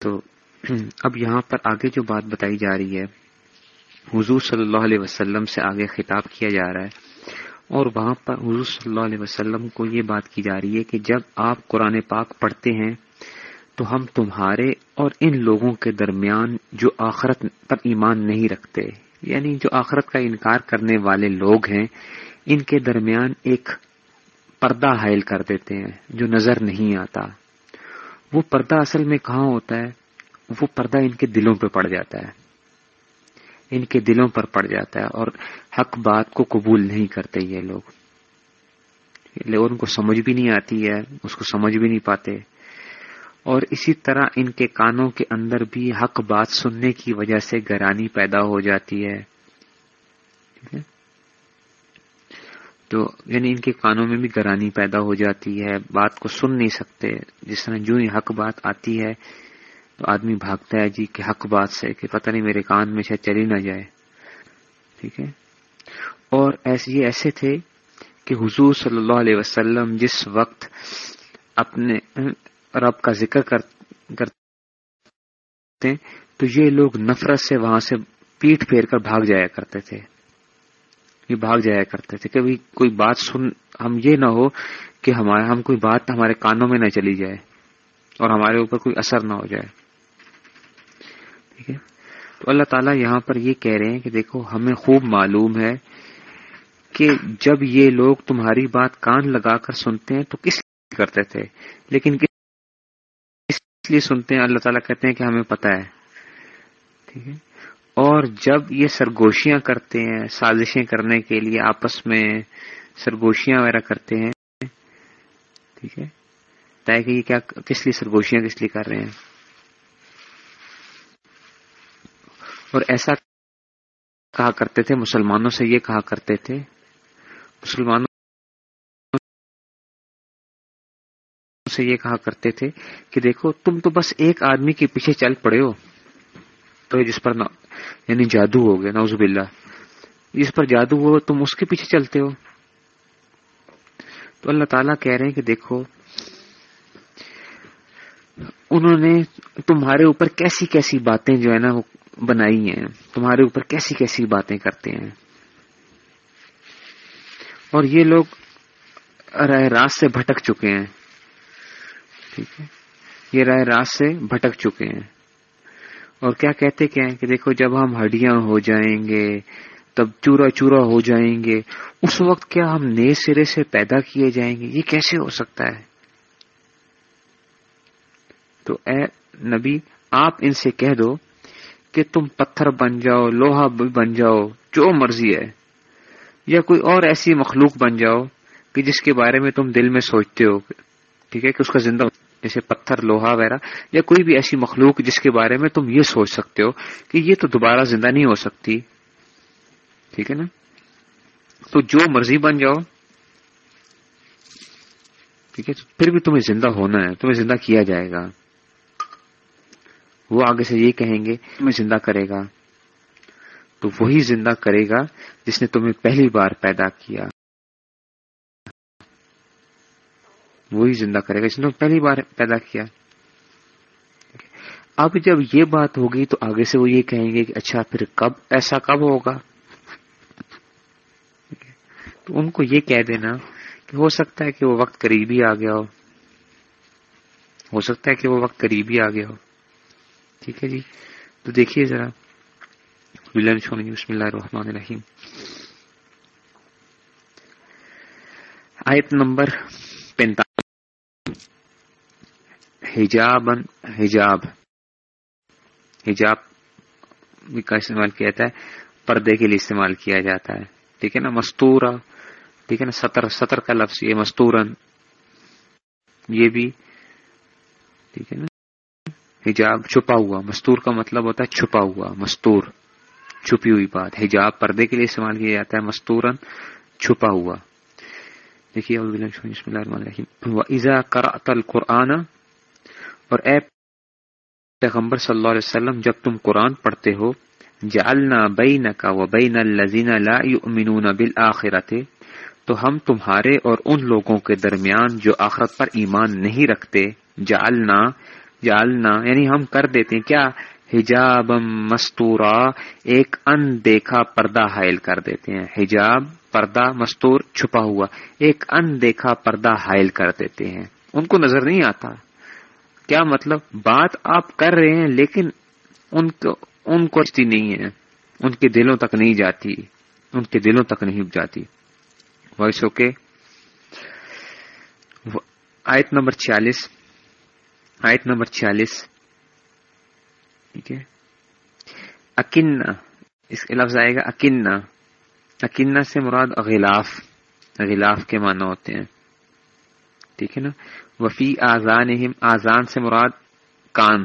تو اب یہاں پر آگے جو بات بتائی جا رہی ہے، حضور صلی اللہ علیہ وسلم سے آگے خطاب کیا جا رہا ہے، اور وہاں پر حضور صلی اللہ علیہ وسلم کو یہ بات کی جا رہی ہے کہ جب آپ قرآن پاک پڑھتے ہیں تو ہم تمہارے اور ان لوگوں کے درمیان جو آخرت پر ایمان نہیں رکھتے یعنی جو آخرت کا انکار کرنے والے لوگ ہیں، ان کے درمیان ایک پردہ حائل کر دیتے ہیں جو نظر نہیں آتا۔ وہ پردہ اصل میں کہاں ہوتا ہے؟ وہ پردہ ان کے دلوں پہ پڑ جاتا ہے۔ ان کے دلوں پر پڑ جاتا ہے اور حق بات کو قبول نہیں کرتے یہ لوگ۔ ان کو سمجھ بھی نہیں آتی ہے، اس کو سمجھ بھی نہیں پاتے۔ اور اسی طرح ان کے کانوں کے اندر بھی حق بات سننے کی وجہ سے گرانی پیدا ہو جاتی ہے؟ تو یعنی ان کے کانوں میں بھی گرانی پیدا ہو جاتی ہے، بات کو سن نہیں سکتے، جس طرح جو ہی حق بات آتی ہے، تو آدمی بھاگتا ہے جی کہ حق بات سے، کہ پتہ نہیں میرے کان میں شاید چلی نہ جائے۔ ٹھیک ہے؟ اور ایسے یہ ایسے تھے کہ حضور صلی اللہ علیہ وسلم جس وقت اپنے رب کا ذکر کرتے، تو یہ لوگ نفرت سے وہاں سے پیٹ پھیر کر بھاگ جایا کرتے تھے۔ یہ بھاگ جایا کرتے تھے۔ کہ کوئی بات سن ہم یہ نہ ہو کہ ہمارے ہم کوئی بات ہمارے کانوں میں نہ چلی جائے اور ہمارے اوپر کوئی اثر نہ ہو جائے۔ ٹھیک ہے؟ تو اللہ تعالیٰ یہاں پر یہ کہہ رہے ہیں کہ دیکھو، ہمیں خوب معلوم ہے کہ جب یہ لوگ تمہاری بات کان لگا کر سنتے ہیں تو کس لیے کرتے تھے؟ لیکن اس لیے سنتے ہیں؟ اللہ تعالیٰ کہتے ہیں کہ ہمیں پتا ہے۔ ٹھیک ہے؟ اور جب یہ سرگوشیاں کرتے ہیں، سازشیں کرنے کے لیے آپس میں سرگوشیاں وغیرہ کرتے ہیں، ٹھیک ہے؟ کہ یہ کیا، کس لیے سرگوشیاں کس لیے کر رہے ہیں؟ اور ایسا کہا کرتے تھے، مسلمانوں سے یہ کہا کرتے تھے، مسلمانوں سے یہ کہا کرتے تھے کہ دیکھو، تم تو بس ایک آدمی کے پیچھے چل پڑے ہو۔ تو جس پر یعنی جادو ہو گیا نوزب اللہ جس پر جادو ہو، تم اس کے پیچھے چلتے ہو۔ تو اللہ تعالیٰ کہہ رہے ہیں کہ دیکھو، انہوں نے تمہارے اوپر کیسی کیسی باتیں جو ہے نا وہ بنائی ہیں، تمہارے اوپر کیسی کیسی باتیں کرتے ہیں۔ اور یہ لوگ راہ راست سے بھٹک چکے ہیں۔ ٹھیک ہے؟ یہ راہ راست سے بھٹک چکے ہیں۔ اور کیا کہتے کیا ہیں کہ دیکھو جب ہم ہڈیاں ہو جائیں گے، تب چورا چورا ہو جائیں گے، اس وقت کیا ہم نئے سرے سے پیدا کیے جائیں گے؟ یہ کیسے ہو سکتا ہے؟ تو اے نبی، آپ ان سے کہہ دو کہ تم پتھر بن جاؤ، لوہا بن جاؤ، جو مرضی ہے، یا کوئی اور ایسی مخلوق بن جاؤ کہ جس کے بارے میں تم دل میں سوچتے ہو، ٹھیک ہے، کہ اس کا زندہ جیسے پتھر، لوہا وغیرہ، یا کوئی بھی ایسی مخلوق جس کے بارے میں تم یہ سوچ سکتے ہو کہ یہ تو دوبارہ زندہ نہیں ہو سکتی۔ ٹھیک ہے نا؟ تو جو مرضی بن جاؤ۔ ٹھیک ہے؟ پھر بھی تمہیں زندہ ہونا ہے، تمہیں زندہ کیا جائے گا۔ وہ آگے سے یہ کہیں گے، تمہیں زندہ کرے گا۔ تو وہی زندہ کرے گا جس نے تمہیں پہلی بار پیدا کیا۔ وہی زندہ کرے گا جس نے پہلی بار پیدا کیا۔ اب جب یہ بات ہوگی تو آگے سے وہ یہ کہیں گے کہ اچھا پھر کب، ایسا کب ہوگا؟ تو ان کو یہ کہہ دینا کہ ہو سکتا ہے کہ وہ وقت قریبی آ گیا ہو۔ ہو سکتا ہے کہ وہ وقت قریبی آ گیا ہو۔ ٹھیک ہے جی؟ تو دیکھیے ذرا۔ بسم اللہ الرحمن الرحیم۔ آیت نمبر حجاب۔ حجاب حجاب کا استعمال کیا جاتا ہے، پردے کے لیے استعمال کیا جاتا ہے۔ ٹھیک ہے نا؟ مستورا۔ ٹھیک ہے نا؟ سطر سطر کا لفظ یہ مستورن۔ یہ بھی۔ ٹھیک ہے نا؟ حجاب چھپا ہوا۔ مستور کا مطلب ہوتا ہے چھپا ہوا۔ مستور۔ چھپی ہوئی بات۔ حجاب پردے کے لیے استعمال کیا جاتا ہے، مستورن۔ چھپا ہوا۔ دیکھیے ایزا کرا قرآن اور اے پیغمبر صلی اللہ علیہ وسلم، جب تم قرآن پڑھتے ہو، جعلنا بینک و بین الذین لا یؤمنون بالآخرت، تو ہم تمہارے اور ان لوگوں کے درمیان جو آخرت پر ایمان نہیں رکھتے، جعلنا جالنا یعنی ہم کر دیتے ہیں، کیا؟ حجاب مستورا، ایک ان دیکھا پردہ حائل کر دیتے ہیں، حجاب، پردہ، مستور، چھپا ہوا، ایک ان دیکھا پردہ حائل کر دیتے ہیں۔ ان کو نظر نہیں آتا۔ کیا مطلب؟ بات آپ کر رہے ہیں لیکن ان کو ان کو نہیں ہے۔ ان کے دلوں تک نہیں جاتی۔ ان کے دلوں تک نہیں جاتی۔ Voice okay. آیت نمبر چھیالیس۔ آیت نمبر چھیالیس۔ ٹھیک ہے۔ اکن اس کے لفظ آئے گا اکن اکن سے مراد غلاف۔ غلاف کے معنی ہوتے ہیں۔ ٹھیک ہے نا؟ وفی آزان آزان سے مراد کان،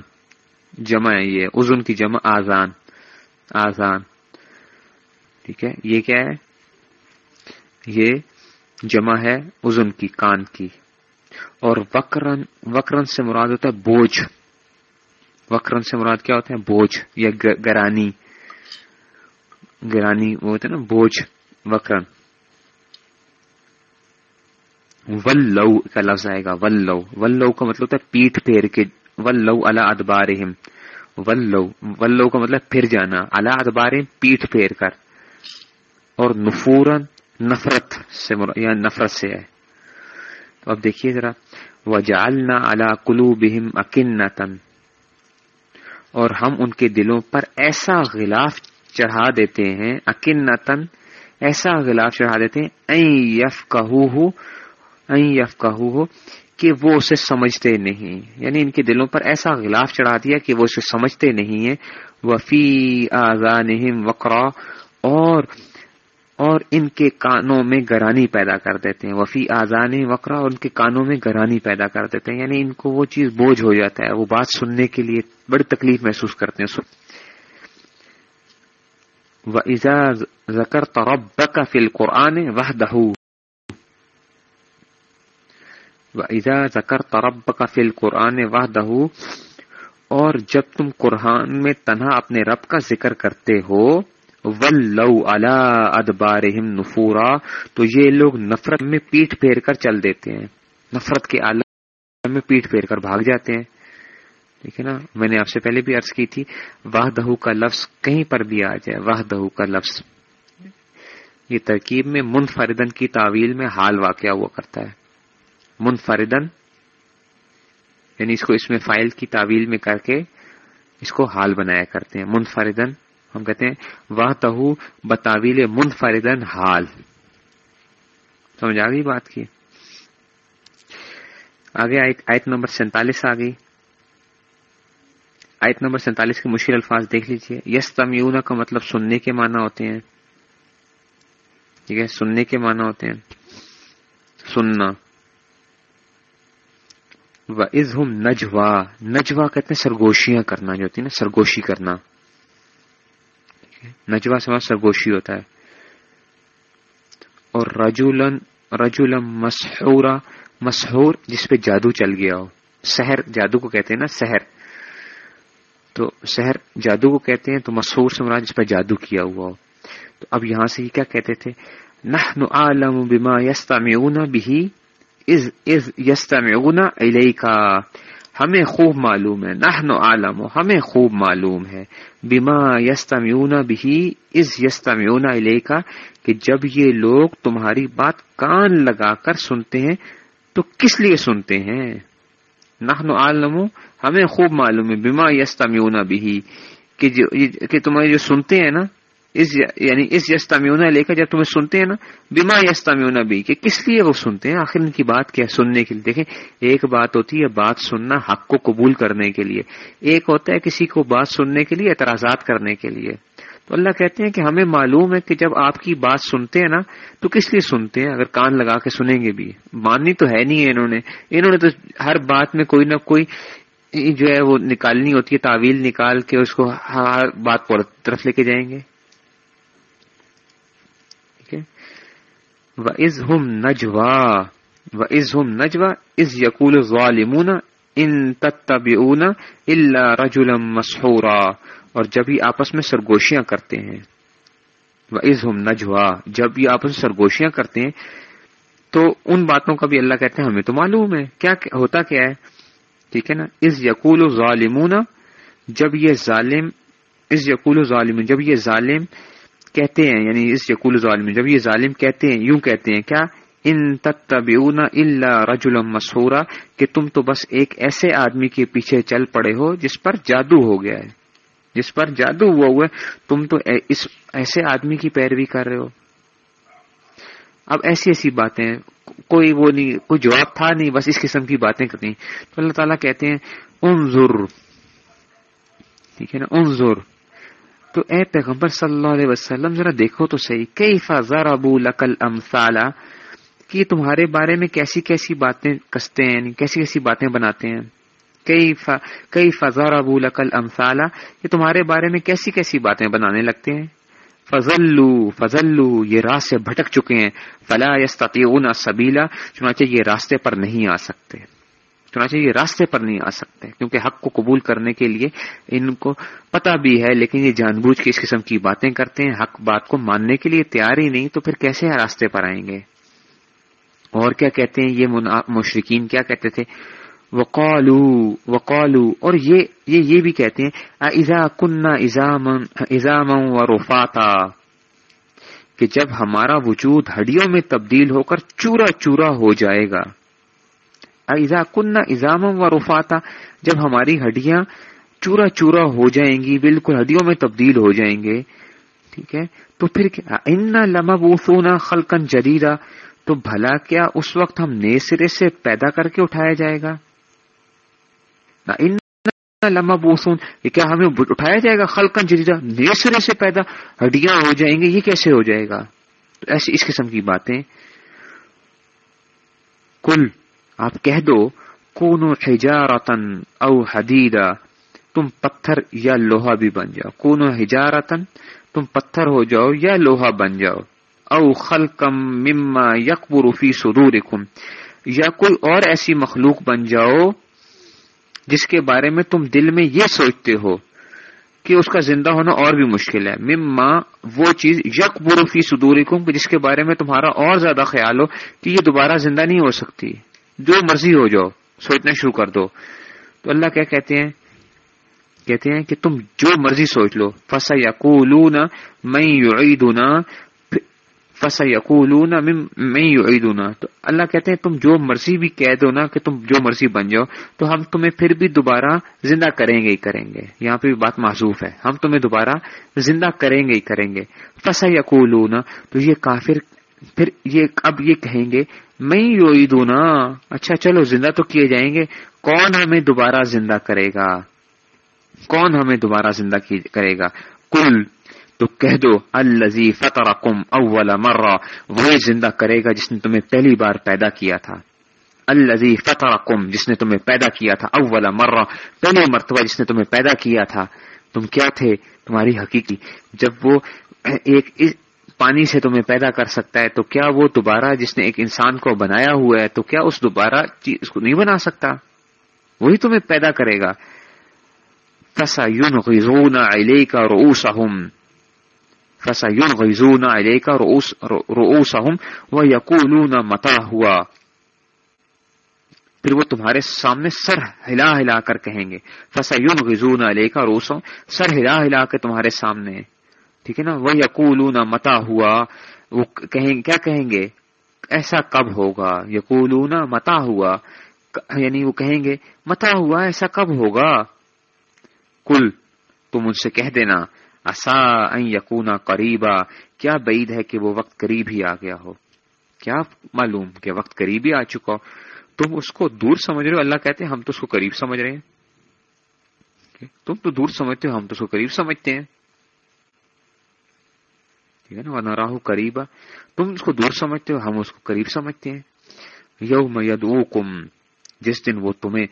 جمع ہے یہ ازن کی جمع آزان آزان ٹھیک ہے؟ یہ کیا ہے؟ یہ جمع ہے ازن کی، کان کی۔ اور وکرن وکرن سے مراد ہوتا ہے بوجھ۔ وکرن سے مراد کیا ہوتا ہے بوجھ یا گرانی۔ گرانی وہ ہوتا ہے نا، بوجھ، وکرن۔ ولو کا لفظ آئے گا، ولو. ولو کا مطلب ہوتا ہے پیٹ پھیر کے، ولو اللہ ادبار ولو. ولو کا مطلب پھر جانا اللہ ادبار پیٹ پھیر کر. اور نفورن نفرت سے یا نفرت سے ہے. تو اب دیکھیے ذرا. وجالنا اللہ کلو بہم اکن اور ہم ان کے دلوں پر ایسا غلاف چڑھا دیتے ہیں اکن ایسا غلاف چڑھا دیتے ہیں یف یف کہ وہ اسے سمجھتے نہیں۔ یعنی ان کے دلوں پر ایسا غلاف چڑھا دیا کہ وہ اسے سمجھتے نہیں ہیں۔ وفی آزان وقرا، اور اور ان کے کانوں میں گرانی پیدا کر دیتے ہیں۔ وفی آزان وقرا، اور ان کے کانوں میں گرانی پیدا کر دیتے ہیں۔ یعنی ان کو وہ چیز بوجھ ہو جاتا ہے، وہ بات سننے کے لیے بڑی تکلیف محسوس کرتے ہیں۔ ذکر ترب کا فل قرآن وہ دہو ایزا ذکر ترب کا فل قرآن واہ دہو اور جب تم قرآن میں تنہا اپنے رب کا ذکر کرتے ہو، ولو الا ادبار نفورا، تو یہ لوگ نفرت میں پیٹ پھیر کر چل دیتے ہیں۔ نفرت کے عالم میں پیٹ پھیر کر بھاگ جاتے ہیں۔ ٹھیک ہے نا، میں نے آپ سے پہلے بھی عرض کی تھی واہ دہو کا لفظ کہیں پر بھی آ جائے واہ دہو کا لفظ۔ یہ ترکیب میں منفردن کی تعویل میں حال واقع ہوا کرتا ہے۔ منفردن یعنی اس کو اس میں فائل کی تعویل میں کر کے اس کو حال بنایا کرتے ہیں۔ منفردن ہم کہتے ہیں وہ تہو بتاویل منفردن حال۔ سمجھ آ گئی بات کی؟ آگے آیت نمبر سینتالیس آ گئی۔ آیت نمبر سینتالیس کے مشکل الفاظ دیکھ لیجیے۔ یس تمیون کا مطلب سننے کے معنی ہوتے ہیں۔ ٹھیک ہے، سننے کے معنی ہوتے ہیں۔ سننا۔ و از ہم نجوا نجوا کہتے ہیں سرگوشیاں کرنا جو ہوتی ہے نا، سرگوشی کرنا۔ نجوا سے مطلب سرگوشی ہوتا ہے۔ اور رجولن رجولم مسحورا، مسحور جس پہ جادو چل گیا ہو۔ سحر، جادو کو کہتے ہیں نا، سحر۔ تو سحر، جادو کو کہتے ہیں تو مسحور سے مراد جس پہ جادو کیا ہوا ہو۔ تو اب یہاں سے یہ کیا کہتے تھے؟ نحن عالم بما یستمعون به از از یستمعون الیکا ہمیں خوب معلوم ہے، نحن عالم ہمیں خوب معلوم ہے، بما یستمعون بھی از یستمعون الیکا کہ جب یہ لوگ تمہاری بات کان لگا کر سنتے ہیں، تو کس لیے سنتے ہیں؟ نحن عالم ہمیں خوب معلوم ہے، بما یستمعون بھی کہ تمہارے جو سنتے ہیں نا اس یعنی اس یستمیونا لے کر جب تمہیں سنتے ہیں نا بیما یستمیونا بھی کہ کس لیے وہ سنتے ہیں؟ آخر ان کی بات کیا سننے کے لیے۔ دیکھیں، ایک بات ہوتی ہے بات سننا حق کو قبول کرنے کے لیے۔ ایک ہوتا ہے کسی کو بات سننے کے لیے، اعتراضات کرنے کے لیے۔ تو اللہ کہتے ہیں کہ ہمیں معلوم ہے کہ جب آپ کی بات سنتے ہیں نا، تو کس لیے سنتے ہیں؟ اگر کان لگا کے سنیں گے بھی۔ ماننی تو ہے نہیں ہے انہوں نے۔ انہوں نے تو ہر بات میں کوئی نہ کوئی جو ہے وہ نکالنی ہوتی ہے، تعویل نکال کے اس کو ہر بات طرف لے کے جائیں گے۔ و از ہم نجوا و از ہم نجوا از یقول ظالمون ان تتبعون الا رجلا مسحورا اور جب یہ آپس میں سرگوشیاں کرتے ہیں۔ و از ہم نجوا جب یہ آپس میں سرگوشیاں کرتے ہیں، تو ان باتوں کا بھی اللہ کہتے ہیں، ہمیں تو معلوم ہے۔ کیا ہوتا کیا ہے؟ ٹھیک ہے نا؟ اس یقول ظالمون جب یہ ظالم اس یقول ظالم جب یہ ظالم کہتے ہیں یعنی اس یقول ظالم، جب یہ ظالم کہتے ہیں، یوں کہتے ہیں، کیا؟ ان تتبعون الا رجلا مسحورا، کہ تم تو بس ایک ایسے آدمی کے پیچھے چل پڑے ہو جس پر جادو ہو گیا ہے۔ جس پر جادو ہوا ہوا ہے، تم تو اس ایسے آدمی کی پیروی کر رہے ہو۔ اب ایسی ایسی باتیں، کوئی وہ نہیں، کوئی جواب تھا نہیں، بس اس قسم کی باتیں کرتی تو اللہ تعالیٰ کہتے ہیں، انظر۔ ٹھیک ہے نا؟ انظر۔ تو اے پیغمبر صلی اللہ علیہ وسلم، ذرا دیکھو تو صحیح کئی فضر ابو لقل امسالہ کہ تمہارے بارے میں کیسی کیسی باتیں کستے ہیں یعنی کیسی کیسی باتیں بناتے ہیں۔ کئی کئی فضر ابو لقل امسالہ یہ تمہارے بارے میں کیسی کیسی باتیں بنانے لگتے ہیں۔ فضلو فضلو، یہ راہ سے بھٹک چکے ہیں۔ فلا یستطیعون سبیلا، چنانچہ یہ راستے پر نہیں آ سکتے۔ چنانچہ یہ راستے پر نہیں آ سکتے، کیونکہ حق کو قبول کرنے کے لیے ان کو پتا بھی ہے، لیکن یہ جان بوجھ کے اس قسم کی باتیں کرتے ہیں۔ حق بات کو ماننے کے لیے تیار ہی نہیں، تو پھر کیسے راستے پر آئیں گے؟ اور کیا کہتے ہیں یہ مشرقین کیا کہتے تھے؟ وقالو وقالو، اور یہ یہ یہ بھی کہتے ہیں ایزا کنہ ایزام و رفاتا کہ جب ہمارا وجود ہڈیوں میں تبدیل ہو کر چورا چورا ہو جائے گا۔ ایزا کنہ ایزام و رفاتا جب ہماری ہڈیاں چورا چورا ہو جائیں گی، بالکل ہڈیوں میں تبدیل ہو جائیں گے، ٹھیک ہے؟ تو پھر ان لمب وسونا خلقن جدیدہ تو بھلا کیا اس وقت ہم نئے سرے سے پیدا کر کے اٹھایا جائے گا؟ لمبا بوسون یہ کیا ہمیں اٹھایا جائے گا خلقن جدیدہ نئے سرے سے پیدا ہڈیاں ہو جائیں گے یہ کیسے ہو جائے گا؟ تو ایسی اس قسم کی باتیں۔ کل آپ کہہ دو کون حجارتن او حدیدہ تم پتھر یا لوہا بھی بن جاؤ۔ کون حجارتن تم پتھر ہو جاؤ یا لوہا بن جاؤ۔ او خلقم مما یکبر فی صدورکم یا کوئی اور ایسی مخلوق بن جاؤ جس کے بارے میں تم دل میں یہ سوچتے ہو کہ اس کا زندہ ہونا اور بھی مشکل ہے۔ مما وہ چیز یک بروفی سدوری جس کے بارے میں تمہارا اور زیادہ خیال ہو کہ یہ دوبارہ زندہ نہیں ہو سکتی۔ جو مرضی ہو جاؤ، سوچنا شروع کر دو۔ تو اللہ کیا کہتے ہیں؟ کہتے ہیں کہ تم جو مرضی سوچ لو۔ فسا یا میں فسا یقول تو اللہ کہتے ہیں، تم جو مرضی بھی کہہ دو نا کہ تم جو مرضی بن جاؤ، تو ہم تمہیں پھر بھی دوبارہ زندہ کریں گے ہی کریں گے۔ یہاں پہ بھی بات معذوف ہے۔ ہم تمہیں دوبارہ زندہ کریں گے ہی کریں گے۔ فسا یقول تو یہ کافر پھر یہ اب یہ کہیں گے میں یو نا اچھا چلو، زندہ تو کیے جائیں گے۔ کون ہمیں دوبارہ زندہ کرے گا؟ کون ہمیں دوبارہ زندہ کرے گا؟ کل تو کہہ دو الزی فتح کم اول مرہ۔ وہی زندہ کرے گا جس نے تمہیں پہلی بار پیدا کیا تھا۔ الزی فتح کم جس نے تمہیں پیدا کیا تھا۔ اول مرہ پہلی مرتبہ جس نے تمہیں پیدا کیا تھا۔ تم کیا تھے؟ تمہاری حقیقی۔ جب وہ ایک پانی سے تمہیں پیدا کر سکتا ہے، تو کیا وہ دوبارہ جس نے ایک انسان کو بنایا ہوا ہے، تو کیا اس دوبارہ اس کو نہیں بنا سکتا؟ وہی تمہیں پیدا کرے گا۔ فسا یون غزون علیہ کا روس فسينغزون عليك رؤوس، رؤوسهم ويقولون متى ہوا پھر وہ تمہارے سامنے سر ہلا ہلا کر کہیں گے۔ فسیون غزون علیہ کا روسوں سر ہلا ہلا کے تمہارے سامنے۔ ٹھیک ہے نا؟ وہ یقولون متا ہوا۔ وہ کہیں کیا کہیں گے؟ ایسا کب ہوگا؟ یقولون متا ہوا۔ یعنی وہ کہیں گے متا ہوا، ایسا کب ہوگا؟ کل تم ان سے کہہ دینا۔ یقونا قریبا کیا بعید ہے کہ وہ وقت قریب ہی آ گیا ہو؟ کیا معلوم کہ وقت قریب ہی آ چکا ہو؟ تم اس کو دور سمجھ رہے ہو؟ اللہ کہتے ہیں، ہم تو اس کو قریب سمجھ رہے ہیں۔ تم تو دور سمجھتے ہو، ہم تو اس کو قریب سمجھتے ہیں۔ ٹھیک ہے نا نہ راہو قریبا تم اس کو دور سمجھتے ہو، ہم اس کو قریب سمجھتے ہیں۔ یوم یدعوکم، جس دن وہ تمہیں،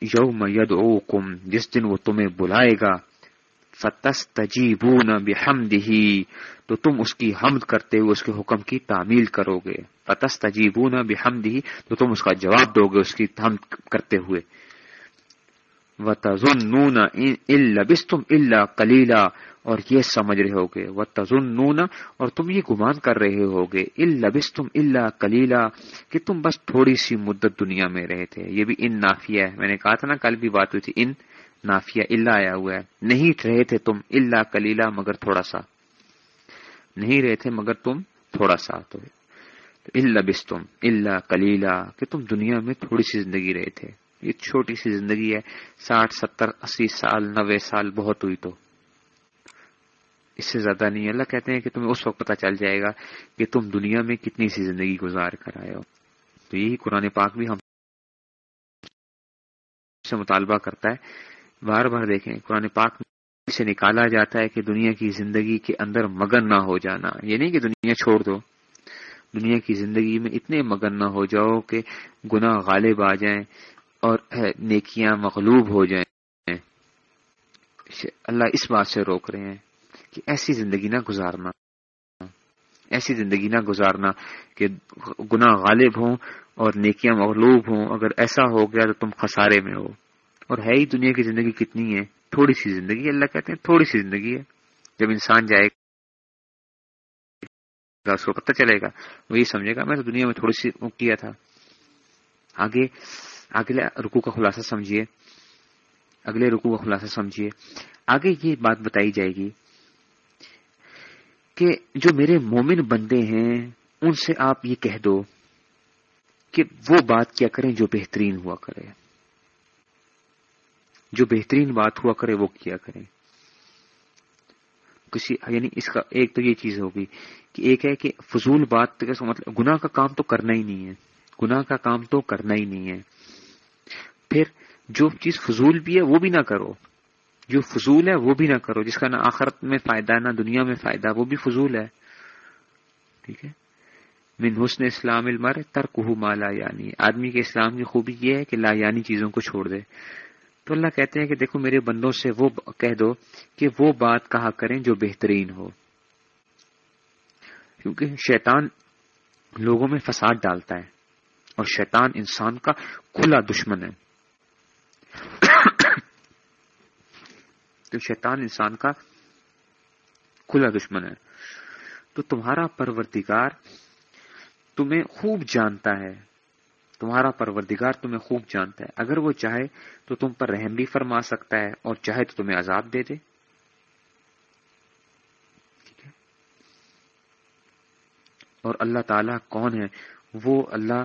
یوم یدعوکم، جس دن وہ تمہیں بلائے گا فتس تجیبون بحمدہ، تو تم اس کی حمد کرتے ہوئے اس کے حکم کی تعمیل کرو گے۔ فتس تجیبون بحمدہ، تو تم اس کا جواب دو گے، اس کی حمد کرتے ہوئے۔ و تزن نون تم اللہ کلیلہ اور یہ سمجھ رہے ہوگے۔ وہ تزن اور تم یہ گمان کر رہے ہوگے۔ البس تم اللہ کلیلہ کہ تم بس تھوڑی سی مدت دنیا میں رہے تھے۔ یہ بھی ان نافیہ ہے۔ میں نے کہا تھا نا، کل بھی بات ہوئی تھی۔ ان نافیہ اللہ آیا ہوا ہے۔ نہیں رہے تھے تم اللہ کلیلہ مگر تھوڑا سا۔ نہیں رہے تھے مگر تم تھوڑا سا۔ تو اللہ بس تم اللہ کلیلہ کہ تم دنیا میں تھوڑی سی زندگی رہے تھے۔ یہ چھوٹی سی زندگی ہے۔ ساٹھ، ستر، اسی سال، نوے سال، بہت ہوئی تو۔ اس سے زیادہ نہیں اللہ کہتے ہیں کہ تمہیں اس وقت پتا چل جائے گا کہ تم دنیا میں کتنی سی زندگی گزار کر آئے ہو۔ تو یہی قرآن پاک بھی ہم سے مطالبہ کرتا ہے۔ بار بار دیکھیں، قرآن پاک سے نکالا جاتا ہے کہ دنیا کی زندگی کے اندر مگن نہ ہو جانا۔ یہ نہیں کہ دنیا چھوڑ دو، دنیا کی زندگی میں اتنے مگن نہ ہو جاؤ کہ گناہ غالب آ جائیں اور نیکیاں مغلوب ہو جائیں۔ اللہ اس بات سے روک رہے ہیں۔ کہ ایسی زندگی نہ گزارنا ایسی زندگی نہ گزارنا کہ گناہ غالب ہوں اور نیکیاں مغلوب ہوں اگر ایسا ہو گیا تو تم خسارے میں ہو اور ہے ہی دنیا کی زندگی کتنی ہے تھوڑی سی زندگی اللہ کہتے ہیں تھوڑی سی زندگی ہے جب انسان جائے گا اس کو پتہ چلے گا وہ یہ سمجھے گا میں تو دنیا میں تھوڑی سی کیا تھا آگے اگلے رکو کا خلاصہ سمجھیے اگلے رکو کا خلاصہ سمجھیے آگے یہ بات بتائی جائے گی کہ جو میرے مومن بندے ہیں، ان سے آپ یہ کہہ دو کہ وہ بات کیا کریں جو بہترین ہوا کرے۔ جو بہترین بات ہوا کرے، وہ کیا کریں۔ کسی یعنی اس کا ایک تو یہ چیز ہوگی کہ ایک ہے کہ فضول بات مطلب گناہ کا کام تو کرنا ہی نہیں ہے۔ گناہ کا کام تو کرنا ہی نہیں ہے۔ پھر جو چیز فضول بھی ہے، وہ بھی نہ کرو۔ جو فضول ہے وہ بھی نہ کرو، جس کا نہ آخرت میں فائدہ ہے نہ دنیا میں فائدہ، وہ بھی فضول ہے۔ ٹھیک ہے؟ من حسن اسلام المر ترک مالا یعنی۔ آدمی کے اسلام کی خوبی یہ ہے کہ لا یعنی چیزوں کو چھوڑ دے۔ تو اللہ کہتے ہیں کہ دیکھو میرے بندوں سے وہ کہہ دو کہ وہ بات کہا کریں جو بہترین ہو۔ کیونکہ شیطان لوگوں میں فساد ڈالتا ہے اور شیطان انسان کا کھلا دشمن ہے۔ تو شیطان انسان کا کھلا دشمن ہے۔ تو تمہارا پروردگار تمہیں خوب جانتا ہے۔ تمہارا پروردگار تمہیں خوب جانتا ہے۔ اگر وہ چاہے تو تم پر رحم بھی فرما سکتا ہے اور چاہے تو تمہیں عذاب دے دے۔ اور اللہ تعالیٰ کون ہے؟ وہ اللہ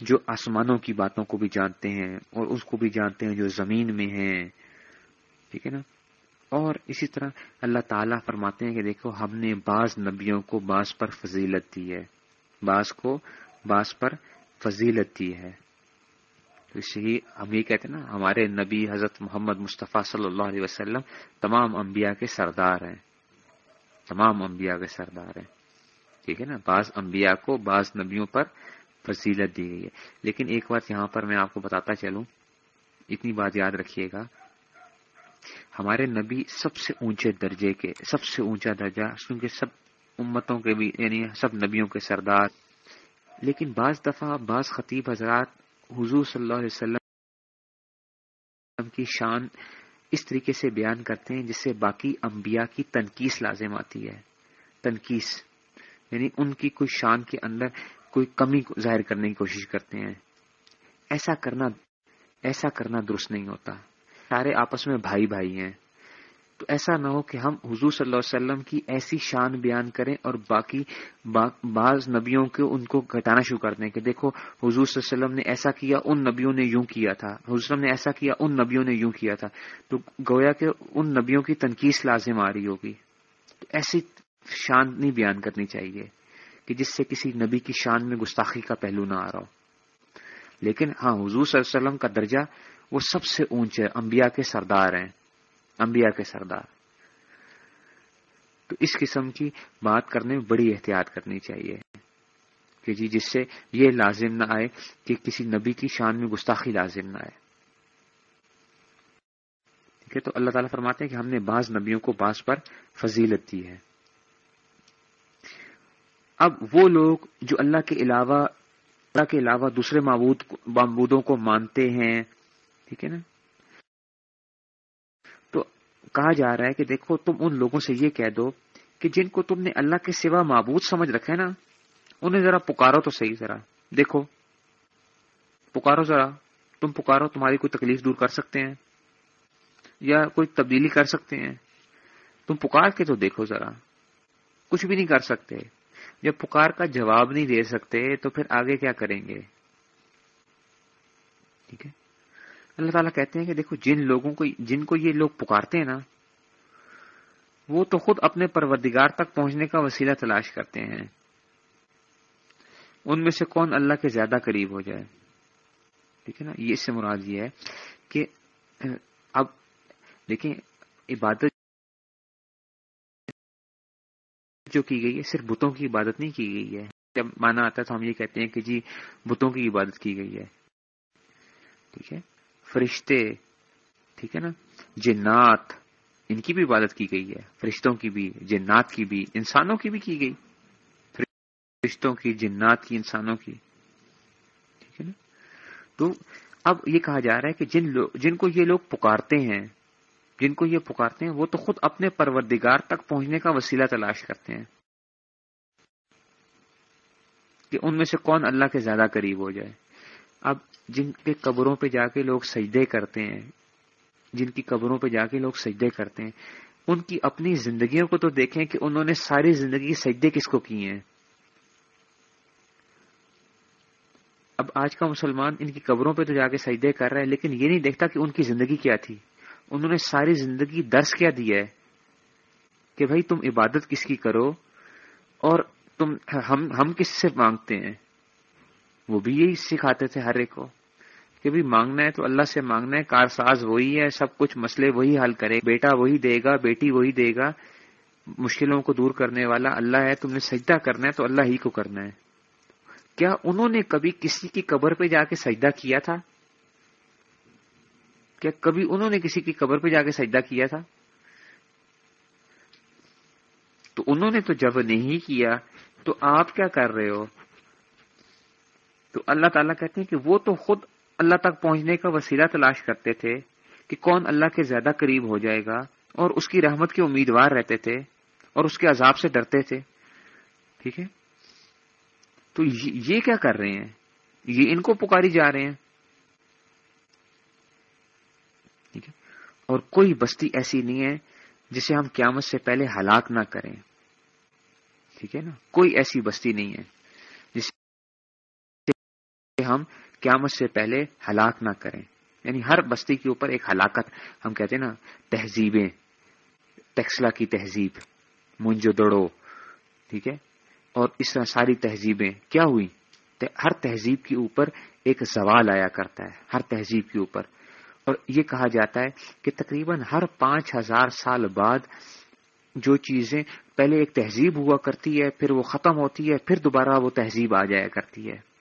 جو آسمانوں کی باتوں کو بھی جانتے ہیں اور اس کو بھی جانتے ہیں جو زمین میں ہیں۔ ٹھیک ہے نا؟ اور اسی طرح اللہ تعالیٰ فرماتے ہیں کہ دیکھو، ہم نے بعض نبیوں کو بعض پر فضیلت دی ہے۔ بعض کو بعض پر فضیلت دی ہے۔ تو اس ہی ہم یہ کہتے ہیں نا، ہمارے نبی حضرت محمد مصطفیٰ صلی اللہ علیہ وسلم تمام انبیاء کے سردار ہیں۔ تمام انبیاء کے سردار ہیں۔ ٹھیک ہے نا؟ بعض انبیاء کو بعض نبیوں پر فضیلت دی گئی ہے۔ لیکن ایک بات یہاں پر میں آپ کو بتاتا چلوں۔ اتنی بات یاد رکھیے گا۔ ہمارے نبی سب سے اونچے درجے کے، سب سے اونچا درجہ کیونکہ سب امتوں کے بھی یعنی سب نبیوں کے سردار۔ لیکن بعض دفعہ بعض خطیب حضرات حضور صلی اللہ علیہ وسلم کی شان اس طریقے سے بیان کرتے ہیں جس سے باقی انبیاء کی تنقیس لازم آتی ہے۔ تنقیس یعنی ان کی کوئی شان کے اندر کوئی کمی ظاہر کرنے کی کوشش کرتے ہیں۔ ایسا کرنا ایسا کرنا درست نہیں ہوتا۔ سارے آپس میں بھائی بھائی ہیں۔ تو ایسا نہ ہو کہ ہم حضور صلی اللہ علیہ وسلم کی ایسی شان بیان کریں اور باقی بعض نبیوں کو ان کو گھٹانا شروع کر دیں کہ دیکھو، حضور صلی اللہ علیہ وسلم نے ایسا کیا، ان نبیوں نے یوں کیا تھا۔ حضور وسلم نے ایسا کیا، ان نبیوں نے یوں کیا تھا۔ تو گویا کہ ان نبیوں کی تنقید لازم آ رہی ہوگی۔ تو ایسی شان نہیں بیان کرنی چاہیے کہ جس سے کسی نبی کی شان میں گستاخی کا پہلو نہ آ رہا ہو۔ لیکن ہاں حضور صلی اللہ علیہ وسلم کا درجہ وہ سب سے اونچے انبیاء کے سردار ہیں، انبیاء کے سردار۔ تو اس قسم کی بات کرنے میں بڑی احتیاط کرنی چاہیے کہ جی جس سے یہ لازم نہ آئے کہ کسی نبی کی شان میں گستاخی لازم نہ آئے۔ ٹھیک ہے، تو اللہ تعالیٰ فرماتے ہیں کہ ہم نے بعض نبیوں کو بعض پر فضیلت دی ہے۔ اب وہ لوگ جو اللہ کے علاوہ، اللہ کے علاوہ دوسرے معبود معبودوں کو مانتے ہیں ٹھیک ہے نا؟ تو کہا جا رہا ہے کہ دیکھو، تم ان لوگوں سے یہ کہہ دو کہ جن کو تم نے اللہ کے سوا معبود سمجھ رکھا ہے نا، انہیں ذرا پکارو تو صحیح، ذرا۔ دیکھو، پکارو ذرا۔ تم پکارو، تمہاری کوئی تکلیف دور کر سکتے ہیں یا کوئی تبدیلی کر سکتے ہیں۔ تم پکار کے تو دیکھو ذرا۔ کچھ بھی نہیں کر سکتے۔ جب پکار کا جواب نہیں دے سکتے تو پھر آگے کیا کریں گے؟ ٹھیک ہے؟ اللہ تعالیٰ کہتے ہیں کہ دیکھو، جن لوگوں کو جن کو یہ لوگ پکارتے ہیں نا، وہ تو خود اپنے پروردگار تک پہنچنے کا وسیلہ تلاش کرتے ہیں۔ ان میں سے کون اللہ کے زیادہ قریب ہو جائے؟ ٹھیک ہے نا؟ یہ اس سے مراد یہ ہے کہ، اب دیکھیں، عبادت جو کی گئی ہے، صرف بتوں کی عبادت نہیں کی گئی ہے۔ جب مانا آتا ہے تو ہم یہ کہتے ہیں کہ جی بتوں کی عبادت کی گئی ہے۔ ٹھیک ہے؟ فرشتے، ٹھیک ہے نا؟ جنات، ان کی بھی عبادت کی گئی ہے، فرشتوں کی بھی، جنات کی بھی، انسانوں کی بھی کی گئی۔ فرشتوں کی، جنات کی، انسانوں کی، ٹھیک ہے نا؟ تو اب یہ کہا جا رہا ہے کہ جن لوگ، جن کو یہ لوگ پکارتے ہیں، جن کو یہ پکارتے ہیں، وہ تو خود اپنے پروردگار تک پہنچنے کا وسیلہ تلاش کرتے ہیں۔ کہ ان میں سے کون اللہ کے زیادہ قریب ہو جائے؟ اب جن کے قبروں پہ جا کے لوگ سجدے کرتے ہیں، جن کی قبروں پہ جا کے لوگ سجدے کرتے ہیں، ان کی اپنی زندگیوں کو تو دیکھیں کہ انہوں نے ساری زندگی سجدے کس کو کیے ہیں۔ اب آج کا مسلمان ان کی قبروں پہ تو جا کے سجدے کر رہا ہے، لیکن یہ نہیں دیکھتا کہ ان کی زندگی کیا تھی۔ انہوں نے ساری زندگی درس کیا دیا ہے کہ بھائی تم عبادت کس کی کرو اور تم ہم ہم کس سے مانگتے ہیں؟ وہ بھی یہی سکھاتے تھے ہر ایک کو کہ بھی مانگنا ہے تو اللہ سے مانگنا ہے کار ساز وہی ہے، سب کچھ مسئلے وہی حل کرے، بیٹا وہی دے گا، بیٹی وہی دے گا، مشکلوں کو دور کرنے والا اللہ ہے، تم نے سجدہ کرنا ہے تو اللہ ہی کو کرنا ہے۔ کیا انہوں نے کبھی کسی کی قبر پہ جا کے سجدہ کیا تھا؟ کیا کبھی انہوں نے کسی کی قبر پہ جا کے سجدہ کیا تھا؟ تو انہوں نے تو جب نہیں کیا تو آپ کیا کر رہے ہو؟ تو اللہ تعالیٰ کہتے ہیں کہ وہ تو خود اللہ تک پہنچنے کا وسیلہ تلاش کرتے تھے کہ کون اللہ کے زیادہ قریب ہو جائے گا اور اس کی رحمت کے امیدوار رہتے تھے اور اس کے عذاب سے ڈرتے تھے۔ ٹھیک ہے؟ تو یہ کیا کر رہے ہیں؟ یہ ان کو پکاری جا رہے ہیں۔ ٹھیک ہے؟ اور کوئی بستی ایسی نہیں ہے جسے ہم قیامت سے پہلے ہلاک نہ کریں۔ ٹھیک ہے نا؟ کوئی ایسی بستی نہیں ہے۔ ہم قیامت سے پہلے ہلاک نہ کریں۔ یعنی ہر بستی کے اوپر ایک ہلاکت، ہم کہتے ہیں نا، تہذیبیں، ٹیکسلا کی تہذیب، منجو دڑو ٹھیک ہے؟ اور اس طرح ساری تہذیبیں کیا ہوئی ہر تہذیب کے اوپر ایک زوال آیا کرتا ہے، ہر تہذیب کے اوپر۔ اور یہ کہا جاتا ہے کہ تقریباً ہر پانچ ہزار سال بعد جو چیزیں پہلے ایک تہذیب ہوا کرتی ہے، پھر وہ ختم ہوتی ہے، پھر دوبارہ وہ تہذیب آ جایا کرتی ہے۔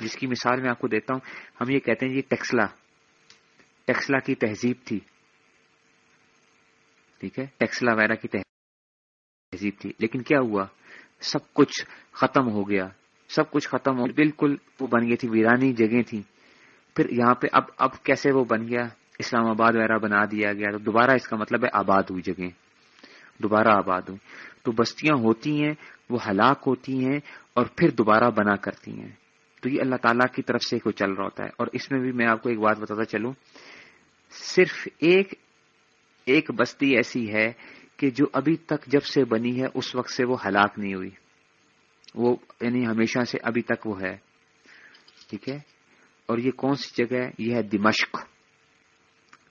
جس کی مثال میں آپ کو دیتا ہوں، ہم یہ کہتے ہیں یہ ٹیکسلا ٹیکسلا کی تہذیب تھی۔ ٹھیک ہے؟ ٹیکسلا وغیرہ کی تہذیب تھی۔ لیکن کیا ہوا؟ سب کچھ ختم ہو گیا۔ سب کچھ ختم ہو بالکل وہ بن گئی تھی، ویرانی جگہ تھی پھر یہاں پہ اب اب کیسے وہ بن گیا؟ اسلام آباد وغیرہ بنا دیا گیا۔ تو دوبارہ اس کا مطلب ہے آباد ہوئی جگہ دوبارہ آباد ہوئی۔ تو بستیاں ہوتی ہیں، وہ ہلاک ہوتی ہیں اور پھر دوبارہ بنا کرتی ہیں۔ تو یہ اللہ تعالیٰ کی طرف سے کوئی چل رہا ہوتا ہے۔ اور اس میں بھی میں آپ کو ایک بات بتاتا چلوں۔ صرف ایک ایک بستی ایسی ہے کہ جو ابھی تک جب سے بنی ہے، اس وقت سے وہ ہلاک نہیں ہوئی۔ وہ یعنی ہمیشہ سے ابھی تک وہ ہے۔ ٹھیک ہے؟ اور یہ کون سی جگہ ہے؟ یہ ہے دمشق۔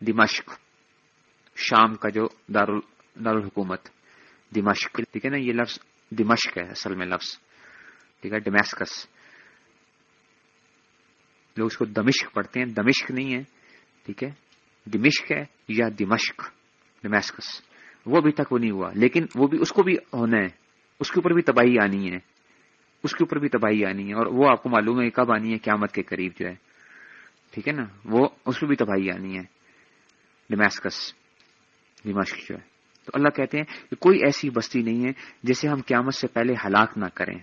دمشق۔ شام کا جو دار دارالحکومت۔ دمشق۔ ٹھیک ہے نا؟ یہ لفظ دمشق ہے، اصل میں لفظ۔ ٹھیک ہے؟ ڈمیسکس لوگ اس کو دمشق پڑھتے ہیں، دمشق نہیں ہے، ٹھیک ہے؟ دمشق ہے یا دمشق ڈمیسکس وہ ابھی تک وہ نہیں ہوا، لیکن وہ بھی، اس کو بھی ہونا ہے۔ اس کے اوپر بھی تباہی آنی ہے۔ اس کے اوپر بھی تباہی آنی ہے اور وہ آپ کو معلوم ہے کب آنی ہے، قیامت کے قریب جو ہے۔ ٹھیک ہے نا؟ وہ، اس پہ بھی تباہی آنی ہے۔ ڈمیسکس دمشق جو ہے۔ تو اللہ کہتے ہیں کہ کوئی ایسی بستی نہیں ہے جسے ہم قیامت سے پہلے ہلاک نہ کریں۔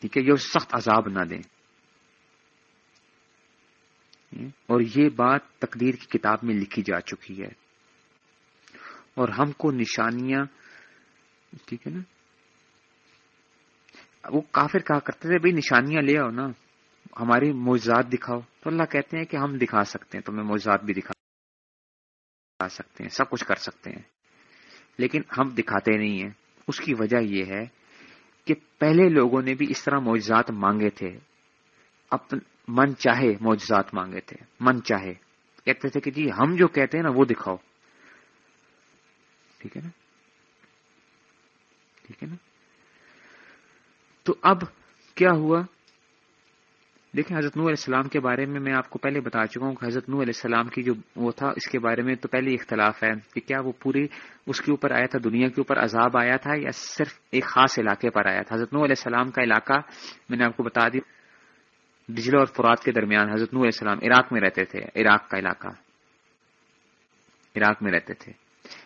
ٹھیک ہے یہ سخت عذاب نہ دیں۔ اور یہ بات تقدیر کی کتاب میں لکھی جا چکی ہے۔ اور ہم کو نشانیاں، ٹھیک ہے نا؟ وہ کافر کہا کرتے تھے، بھائی نشانیاں لے آؤ نا، ہماری موجات دکھاؤ۔ تو اللہ کہتے ہیں کہ ہم دکھا سکتے ہیں، تمہیں موجات بھی دکھا سکتے ہیں، سب کچھ کر سکتے ہیں۔ لیکن ہم دکھاتے نہیں ہیں۔ اس کی وجہ یہ ہے کہ پہلے لوگوں نے بھی اس طرح معجزات مانگے تھے۔ من چاہے معجزات مانگے تھے، من چاہے۔ کہتے تھے کہ جی ہم جو کہتے ہیں نا، وہ دکھاؤ۔ ٹھیک ہے نا؟ ٹھیک ہے نا؟ تو اب کیا ہوا؟ دیکھیں، حضرت نو علیہ السلام کے بارے میں میں آپ کو پہلے بتا چکا ہوں کہ حضرت نو علیہ السلام کی جو وہ تھا، اس کے بارے میں تو پہلے اختلاف ہے کہ کیا وہ پوری اس کے اوپر آیا تھا، دنیا کے اوپر عذاب آیا تھا یا صرف ایک خاص علاقے پر آیا تھا؟ حضرت نو علیہ السلام کا علاقہ میں نے آپ کو بتا دی ڈجلو اور فرات کے درمیان حضرت نو علیہ السلام عراق میں رہتے تھے، عراق کا علاقہ۔ عراق میں رہتے تھے۔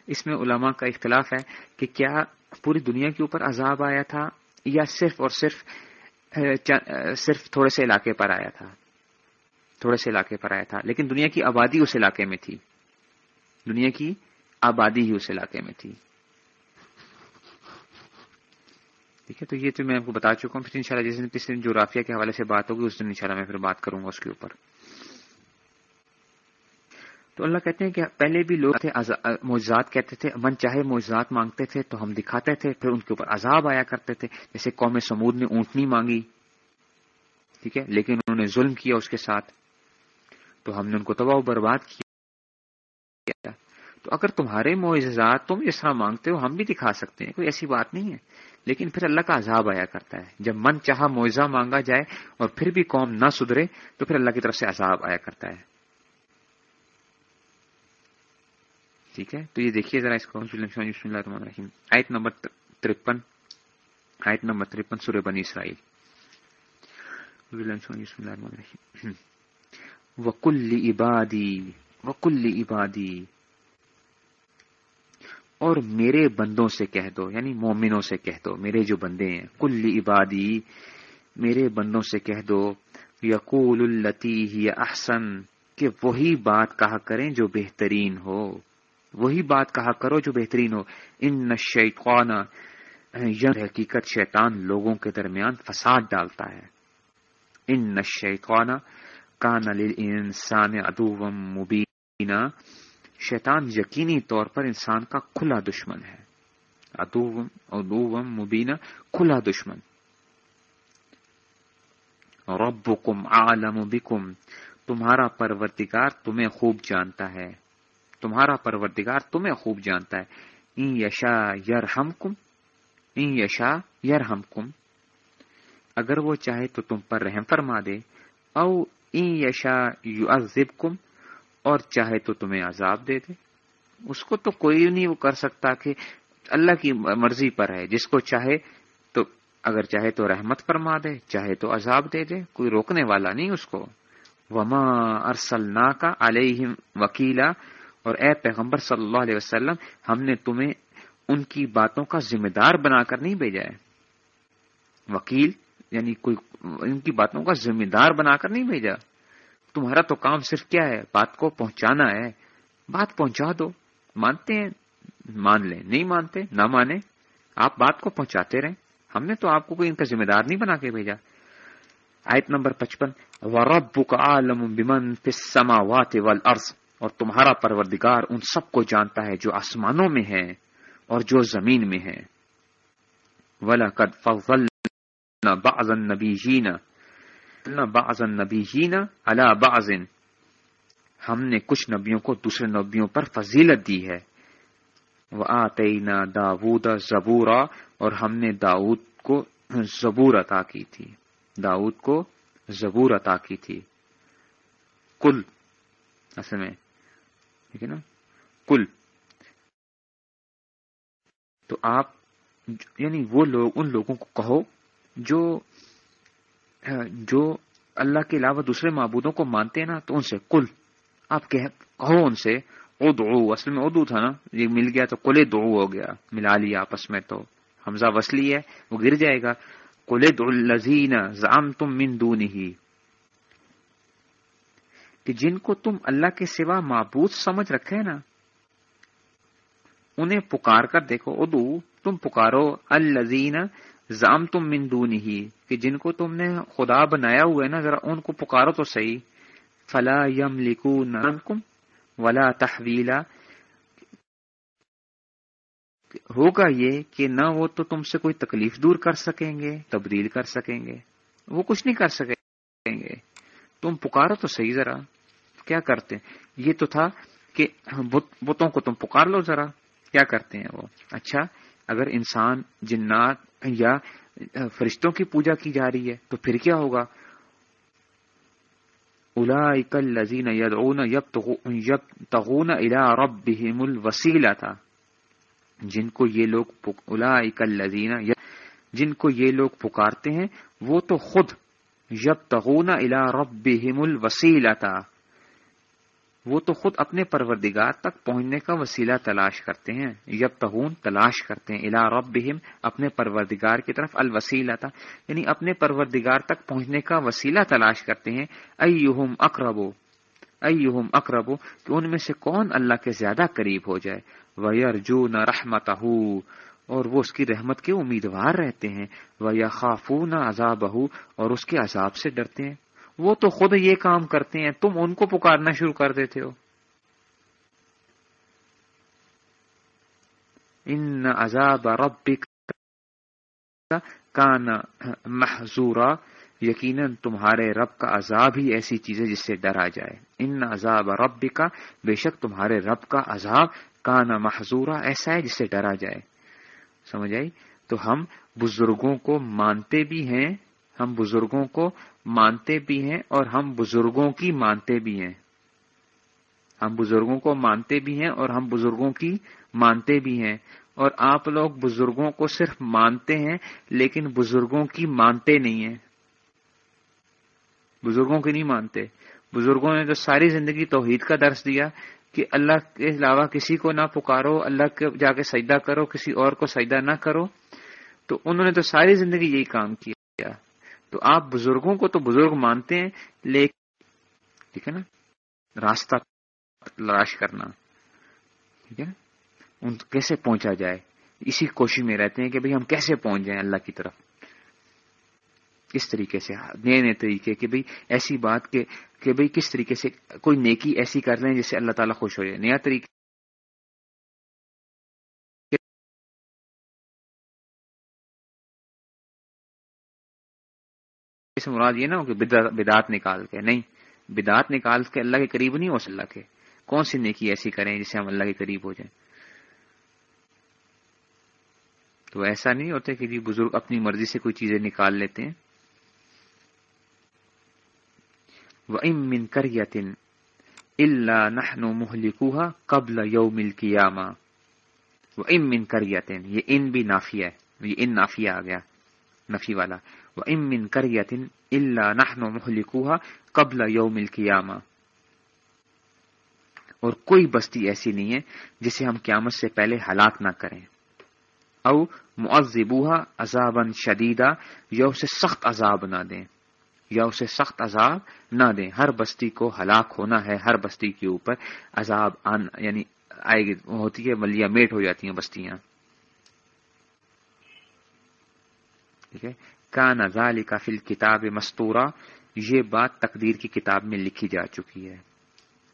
اس میں علماء کا اختلاف ہے کہ کیا پوری دنیا کے اوپر عذاب آیا تھا یا صرف اور صرف صرف تھوڑے سے علاقے پر آیا تھا۔ تھوڑے سے علاقے پر آیا تھا، لیکن دنیا کی آبادی اس علاقے میں تھی۔ دنیا کی آبادی ہی اس علاقے میں تھی۔ ٹھیک ہے؟ تو یہ تو میں آپ کو بتا چکا ہوں، پھر ان شاء اللہ جس دن پچھلے دن جغرافیہ کے حوالے سے بات ہوگی، اس دن ان شاء اللہ میں پھر بات کروں گا اس کے اوپر۔ تو اللہ کہتے ہیں کہ پہلے بھی لوگ تھے موجات کہتے تھے، من چاہے موجات مانگتے تھے تو ہم دکھاتے تھے، پھر ان کے اوپر عذاب آیا کرتے تھے۔ جیسے قوم سمود نے اونٹنی مانگی، ٹھیک ہے؟ لیکن انہوں نے ظلم کیا اس کے ساتھ۔ تو ہم نے ان کو تباہ و برباد کیا۔ تو اگر تمہارے معجزات تم جس طرح مانگتے ہو، ہم بھی دکھا سکتے ہیں، کوئی ایسی بات نہیں ہے۔ لیکن پھر اللہ کا عذاب آیا کرتا ہے۔ جب من چاہا معاوضہ مانگا جائے اور پھر بھی قوم نہ سدھرے، تو پھر اللہ کی طرف سے عذاب آیا کرتا ہے۔ ٹھیک ہے؟ تو یہ دیکھیے ذرا اس کو الرحیم۔ آیت نمبر ترپن۔ آیت نمبر ترپن، سورہ بنی اسرائیل۔ اللہ وکل عبادی وکل عبادی اور میرے بندوں سے کہہ دو یعنی مومنوں سے کہہ دو، میرے جو بندے ہیں کل عبادی میرے بندوں سے کہہ دو، یقول التی ہی احسن، کہ وہی بات کہا کریں جو بہترین ہو۔ وہی بات کہا کرو جو بہترین ہو۔ ان شیطان ین یعنی حقیقت شیطان لوگوں کے درمیان فساد ڈالتا ہے۔ ان نشیقانہ کان انسان ادوم مبینہ شیطان یقینی طور پر انسان کا کھلا دشمن ہے۔ ادوم ادوم مبینہ، کھلا دشمن۔ ربکم عالم بکم، تمہارا پرورتگار تمہیں خوب جانتا ہے۔ تمہارا پروردگار تمہیں خوب جانتا ہے۔ این یشا یر ہم کم این یشا یر ہم کم اگر وہ چاہے تو تم پر رحم فرما دے۔ او این یشا یو کم اور چاہے تو تمہیں عذاب دے دے۔ اس کو تو کوئی نہیں وہ کر سکتا کہ اللہ کی مرضی پر ہے۔ جس کو چاہے تو، اگر چاہے تو رحمت فرما دے، چاہے تو عذاب دے دے۔ کوئی روکنے والا نہیں اس کو۔ وما ارسلنا کا علیہ وکیلا اور اے پیغمبر صلی اللہ علیہ وسلم، ہم نے تمہیں ان کی باتوں کا ذمہ دار بنا کر نہیں بھیجا ہے۔ وکیل یعنی کوئی ان کی باتوں کا ذمہ دار بنا کر نہیں بھیجا۔ تمہارا تو کام صرف کیا ہے؟ بات کو پہنچانا ہے۔ بات پہنچا دو۔ مانتے ہیں؟ مان لیں۔ نہیں مانتے؟ نہ مانے۔ آپ بات کو پہنچاتے رہیں۔ ہم نے تو آپ کو کوئی ان کا ذمہ دار نہیں بنا کے بھیجا۔ آیت نمبر پچپن۔ وربک عالم بمن فی السماوات والارض اور تمہارا پروردگار ان سب کو جانتا ہے جو آسمانوں میں ہے اور جو زمین میں ہے ہم نے کچھ نبیوں کو دوسرے نبیوں پر فضیلت دی ہے۔ وہ آتے داود زبورا اور ہم نے داود کو زبور عطا کی تھی۔ داود کو زبور عطا کی تھی۔ کل اصل میں ٹھیک ہے نا؟ کل تو آپ یعنی وہ لوگ، ان لوگوں کو کہو جو جو اللہ کے علاوہ دوسرے معبودوں کو مانتے ہیں نا، تو ان سے کل آپ کہو ان سے، ادعو، اصل میں اردو تھا نا، یہ مل گیا تو کلے دو ہو گیا، ملا لیا آپس میں تو۔ حمزہ وصلی ہے، وہ گر جائے گا۔ کلے دو لذین زام تم من دون ہی کہ جن کو تم اللہ کے سوا معبود سمجھ رکھے نا، انہیں پکار کر دیکھو ادو تم پکارو الزین زام تم مندون ہی کہ جن کو تم نے خدا بنایا ہوا ہے نا، ذرا ان کو پکارو تو صحیح۔ فلا یم لکھو نم ولا تحویلا۔ ہوگا یہ کہ نہ وہ تو تم سے کوئی تکلیف دور کر سکیں گے، تبدیل کر سکیں گے۔ وہ کچھ نہیں کر سکیں گے۔ تم پکارو تو صحیح ذرا۔ کیا کرتے یہ تو تھا کہ بتوں کو تم پکار لو ذرا۔ کیا کرتے ہیں وہ؟ اچھا اگر انسان جنات یا فرشتوں کی پوجا کی جا رہی ہے، تو پھر کیا ہوگا؟ الا لذین تغون الا رب الوسیلا تھا جن کو یہ لوگ الا لذین جن کو یہ لوگ پکارتے ہیں، وہ تو خود یب تغون الا رب الوسیلا تھا وہ تو خود اپنے پروردگار تک پہنچنے کا وسیلہ تلاش کرتے ہیں۔ یب تہون تلاش کرتے ہیں۔ الا رب اپنے پروردگار کی طرف الوسیلہ تھا یعنی اپنے پروردگار تک پہنچنے کا وسیلہ تلاش کرتے ہیں۔ ایہم اقربو ایہم اقربو، کہ ان میں سے کون اللہ کے زیادہ قریب ہو جائے۔ ویرجو نہ اور وہ اس کی رحمت کے امیدوار رہتے ہیں۔ وہ یا نہ عذاب اور اس کے عذاب سے ڈرتے ہیں۔ وہ تو خود یہ کام کرتے ہیں، تم ان کو پکارنا شروع کر دیتے ہو۔ ان عذاب ربک کان محضورا یقیناً تمہارے رب کا عذاب ہی ایسی چیز ہے جس سے ڈرا جائے۔ ان عذاب رب کا بے شک تمہارے رب کا عذاب کانا محضورا ایسا ہے جس سے ڈرا جائے۔ سمجھ آئی؟ تو ہم بزرگوں کو مانتے بھی ہیں، ہم بزرگوں کو مانتے بھی ہیں اور ہم بزرگوں کی مانتے بھی ہیں۔ ہم بزرگوں کو مانتے بھی ہیں اور ہم بزرگوں کی مانتے بھی ہیں۔ اور آپ لوگ بزرگوں کو صرف مانتے ہیں، لیکن بزرگوں کی مانتے نہیں ہیں۔ بزرگوں کی نہیں مانتے۔ بزرگوں نے تو ساری زندگی توحید کا درس دیا کہ اللہ کے علاوہ کسی کو نہ پکارو، اللہ کے جا کے سجدہ کرو، کسی اور کو سجدہ نہ کرو۔ تو انہوں نے تو ساری زندگی یہی کام کیا۔ تو آپ بزرگوں کو تو بزرگ مانتے ہیں، لیکن ٹھیک ہے نا؟ راستہ تلاش کرنا۔ ٹھیک ہے نا؟ ان کیسے پہنچا جائے؟ اسی کوشش میں رہتے ہیں کہ بھئی ہم کیسے پہنچ جائیں اللہ کی طرف۔ کس طریقے سے، نئے نئے طریقے کہ بھئی ایسی بات کہ کہ بھئی کس طریقے سے کوئی نیکی ایسی کر لیں جس سے اللہ تعالیٰ خوش ہو جائے۔ نیا طریقہ سے مراد یہ نہ ہو کہ بدات نکال کے، نہیں بدات نکال کے اللہ کے قریب نہیں ہو اللہ کے۔ کون سی نیکی ایسی کریں جسے ہم اللہ کے قریب ہو جائیں؟ تو ایسا نہیں ہوتا کہ جی بزرگ اپنی مرضی سے کوئی چیزیں نکال لیتے ہیں۔ وہ امن کر یتن اللہ نہن محلکوہا قبل یو مل وہ امن یہ ان بھی نافیہ ہے، یہ ان نافیہ آ گیا، نفی والا۔ امن کر یتن اللہ نہن محلکوہا قبل یو مل اور کوئی بستی ایسی نہیں ہے جسے ہم قیامت سے پہلے ہلاک نہ کریں۔ او معذبوہا عذابا شدیدہ یا اسے سخت عذاب نہ دیں۔ یا اسے سخت عذاب نہ دیں۔ ہر بستی کو ہلاک ہونا ہے، ہر بستی کے اوپر عذاب آن یعنی آئے گی ہوتی ہے ملیا میٹ ہو جاتی ہیں بستیاں۔ ٹھیک ہے؟ کا نظال کا فل کتاب مستورہ یہ بات تقدیر کی کتاب میں لکھی جا چکی ہے۔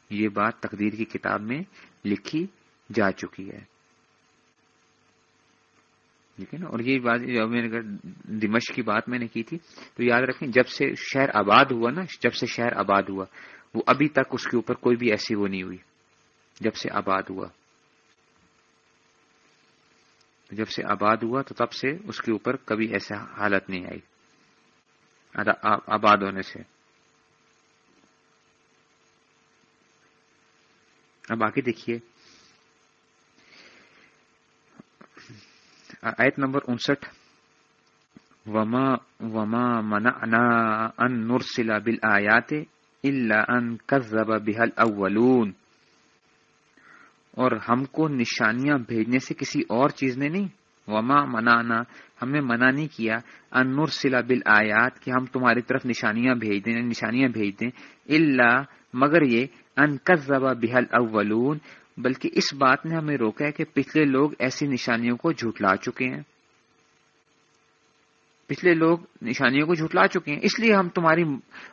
یہ بات تقدیر کی کتاب میں لکھی جا چکی ہے۔ ٹھیک ہے نا؟ اور یہ بات جب میں نے دمش کی بات میں نے کی تھی۔ تو یاد رکھیں، جب سے شہر آباد ہوا نا، جب سے شہر آباد ہوا، وہ ابھی تک اس کے اوپر کوئی بھی ایسی وہ نہیں ہوئی۔ جب سے آباد ہوا۔ جب سے آباد ہوا تو تب سے اس کے اوپر کبھی ایسا حالت نہیں آئی۔ آباد ہونے سے۔ اب آگے دیکھیے۔ آیت نمبر انسٹھ۔ وما وما منعنا ان نرسل بالآیات الا ان كذب بها الاولون۔ اور ہم کو نشانیاں بھیجنے سے کسی اور چیز نے نہیں۔ وما منانا ہمیں منع نہیں کیا۔ ان نرسل بالآیات کہ ہم تمہاری طرف نشانیاں بھیج دیں، نشانیاں بھیج دیں۔ الا مگر یہ ان كذب بها الاولون بلکہ اس بات نے ہمیں روکا ہے کہ پچھلے لوگ ایسی نشانیوں کو جھوٹلا چکے ہیں۔ پچھلے لوگ نشانیوں کو جھٹلا چکے ہیں۔ اس لیے ہم تمہاری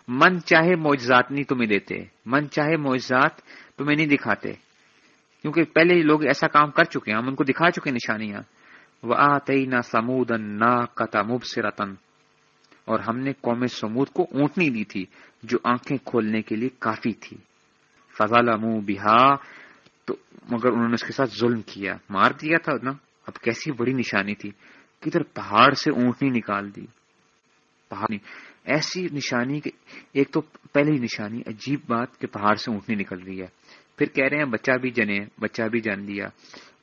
من چاہے معجزات نہیں تمہیں دیتے۔ من چاہے معجزات تمہیں نہیں دکھاتے۔ کیونکہ پہلے ہی لوگ ایسا کام کر چکے ہیں، ہم ان کو دکھا چکے نشانیاں۔ وہ آئی نہ سمودن نہ کتا مبصرتن اور ہم نے قوم سمود کو اونٹنی دی تھی، جو آنکھیں کھولنے کے لیے کافی تھی۔ فضال منہ بہا تو مگر انہوں نے اس کے ساتھ ظلم کیا۔ مار دیا تھا نا۔ اب کیسی بڑی نشانی تھی۔ کدھر پہاڑ سے اونٹنی نکال دی۔ پہاڑ ایسی نشانی کہ ایک تو پہلی نشانی عجیب بات کہ پہاڑ سے اونٹنی نکل رہی ہے۔ پھر کہہ رہے ہیں بچہ بھی جنے، بچہ بھی جان دیا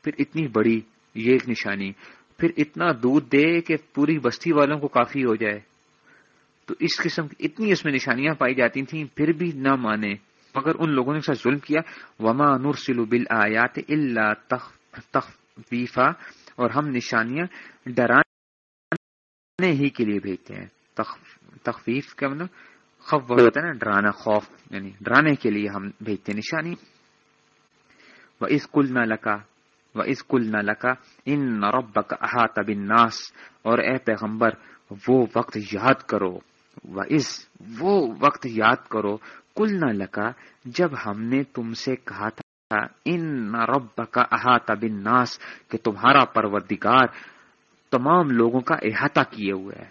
پھر اتنی بڑی یہ ایک نشانی۔ پھر اتنا دودھ دے کہ پوری بستی والوں کو کافی ہو جائے۔ تو اس قسم کی اتنی اس میں نشانیاں پائی جاتی تھیں، پھر بھی نہ مانے۔ مگر ان لوگوں نے ظلم کیا۔ وما نور سلو بل آیات اللہ تخفیفہ اور ہم نشانیاں ڈرانے ہی کے لیے بھیجتے ہیں۔ تخفیف کا مطلب خوف ہوتا ہے نا، ڈرانا، خوف یعنی ڈرانے کے لیے ہم بھیجتے ہیں نشانی۔ وہ اس کل نہ لکا وہ اس کل نہ لکا ان نرب کا احاط ناس اور اے پیغمبر، وہ وقت یاد کرو۔ وہ اس وہ وقت یاد کرو کل نہ لکا جب ہم نے تم سے کہا تھا ان رب کا احاطہ بن ناس کہ تمہارا پروردگار تمام لوگوں کا احاطہ کیے ہوئے ہے۔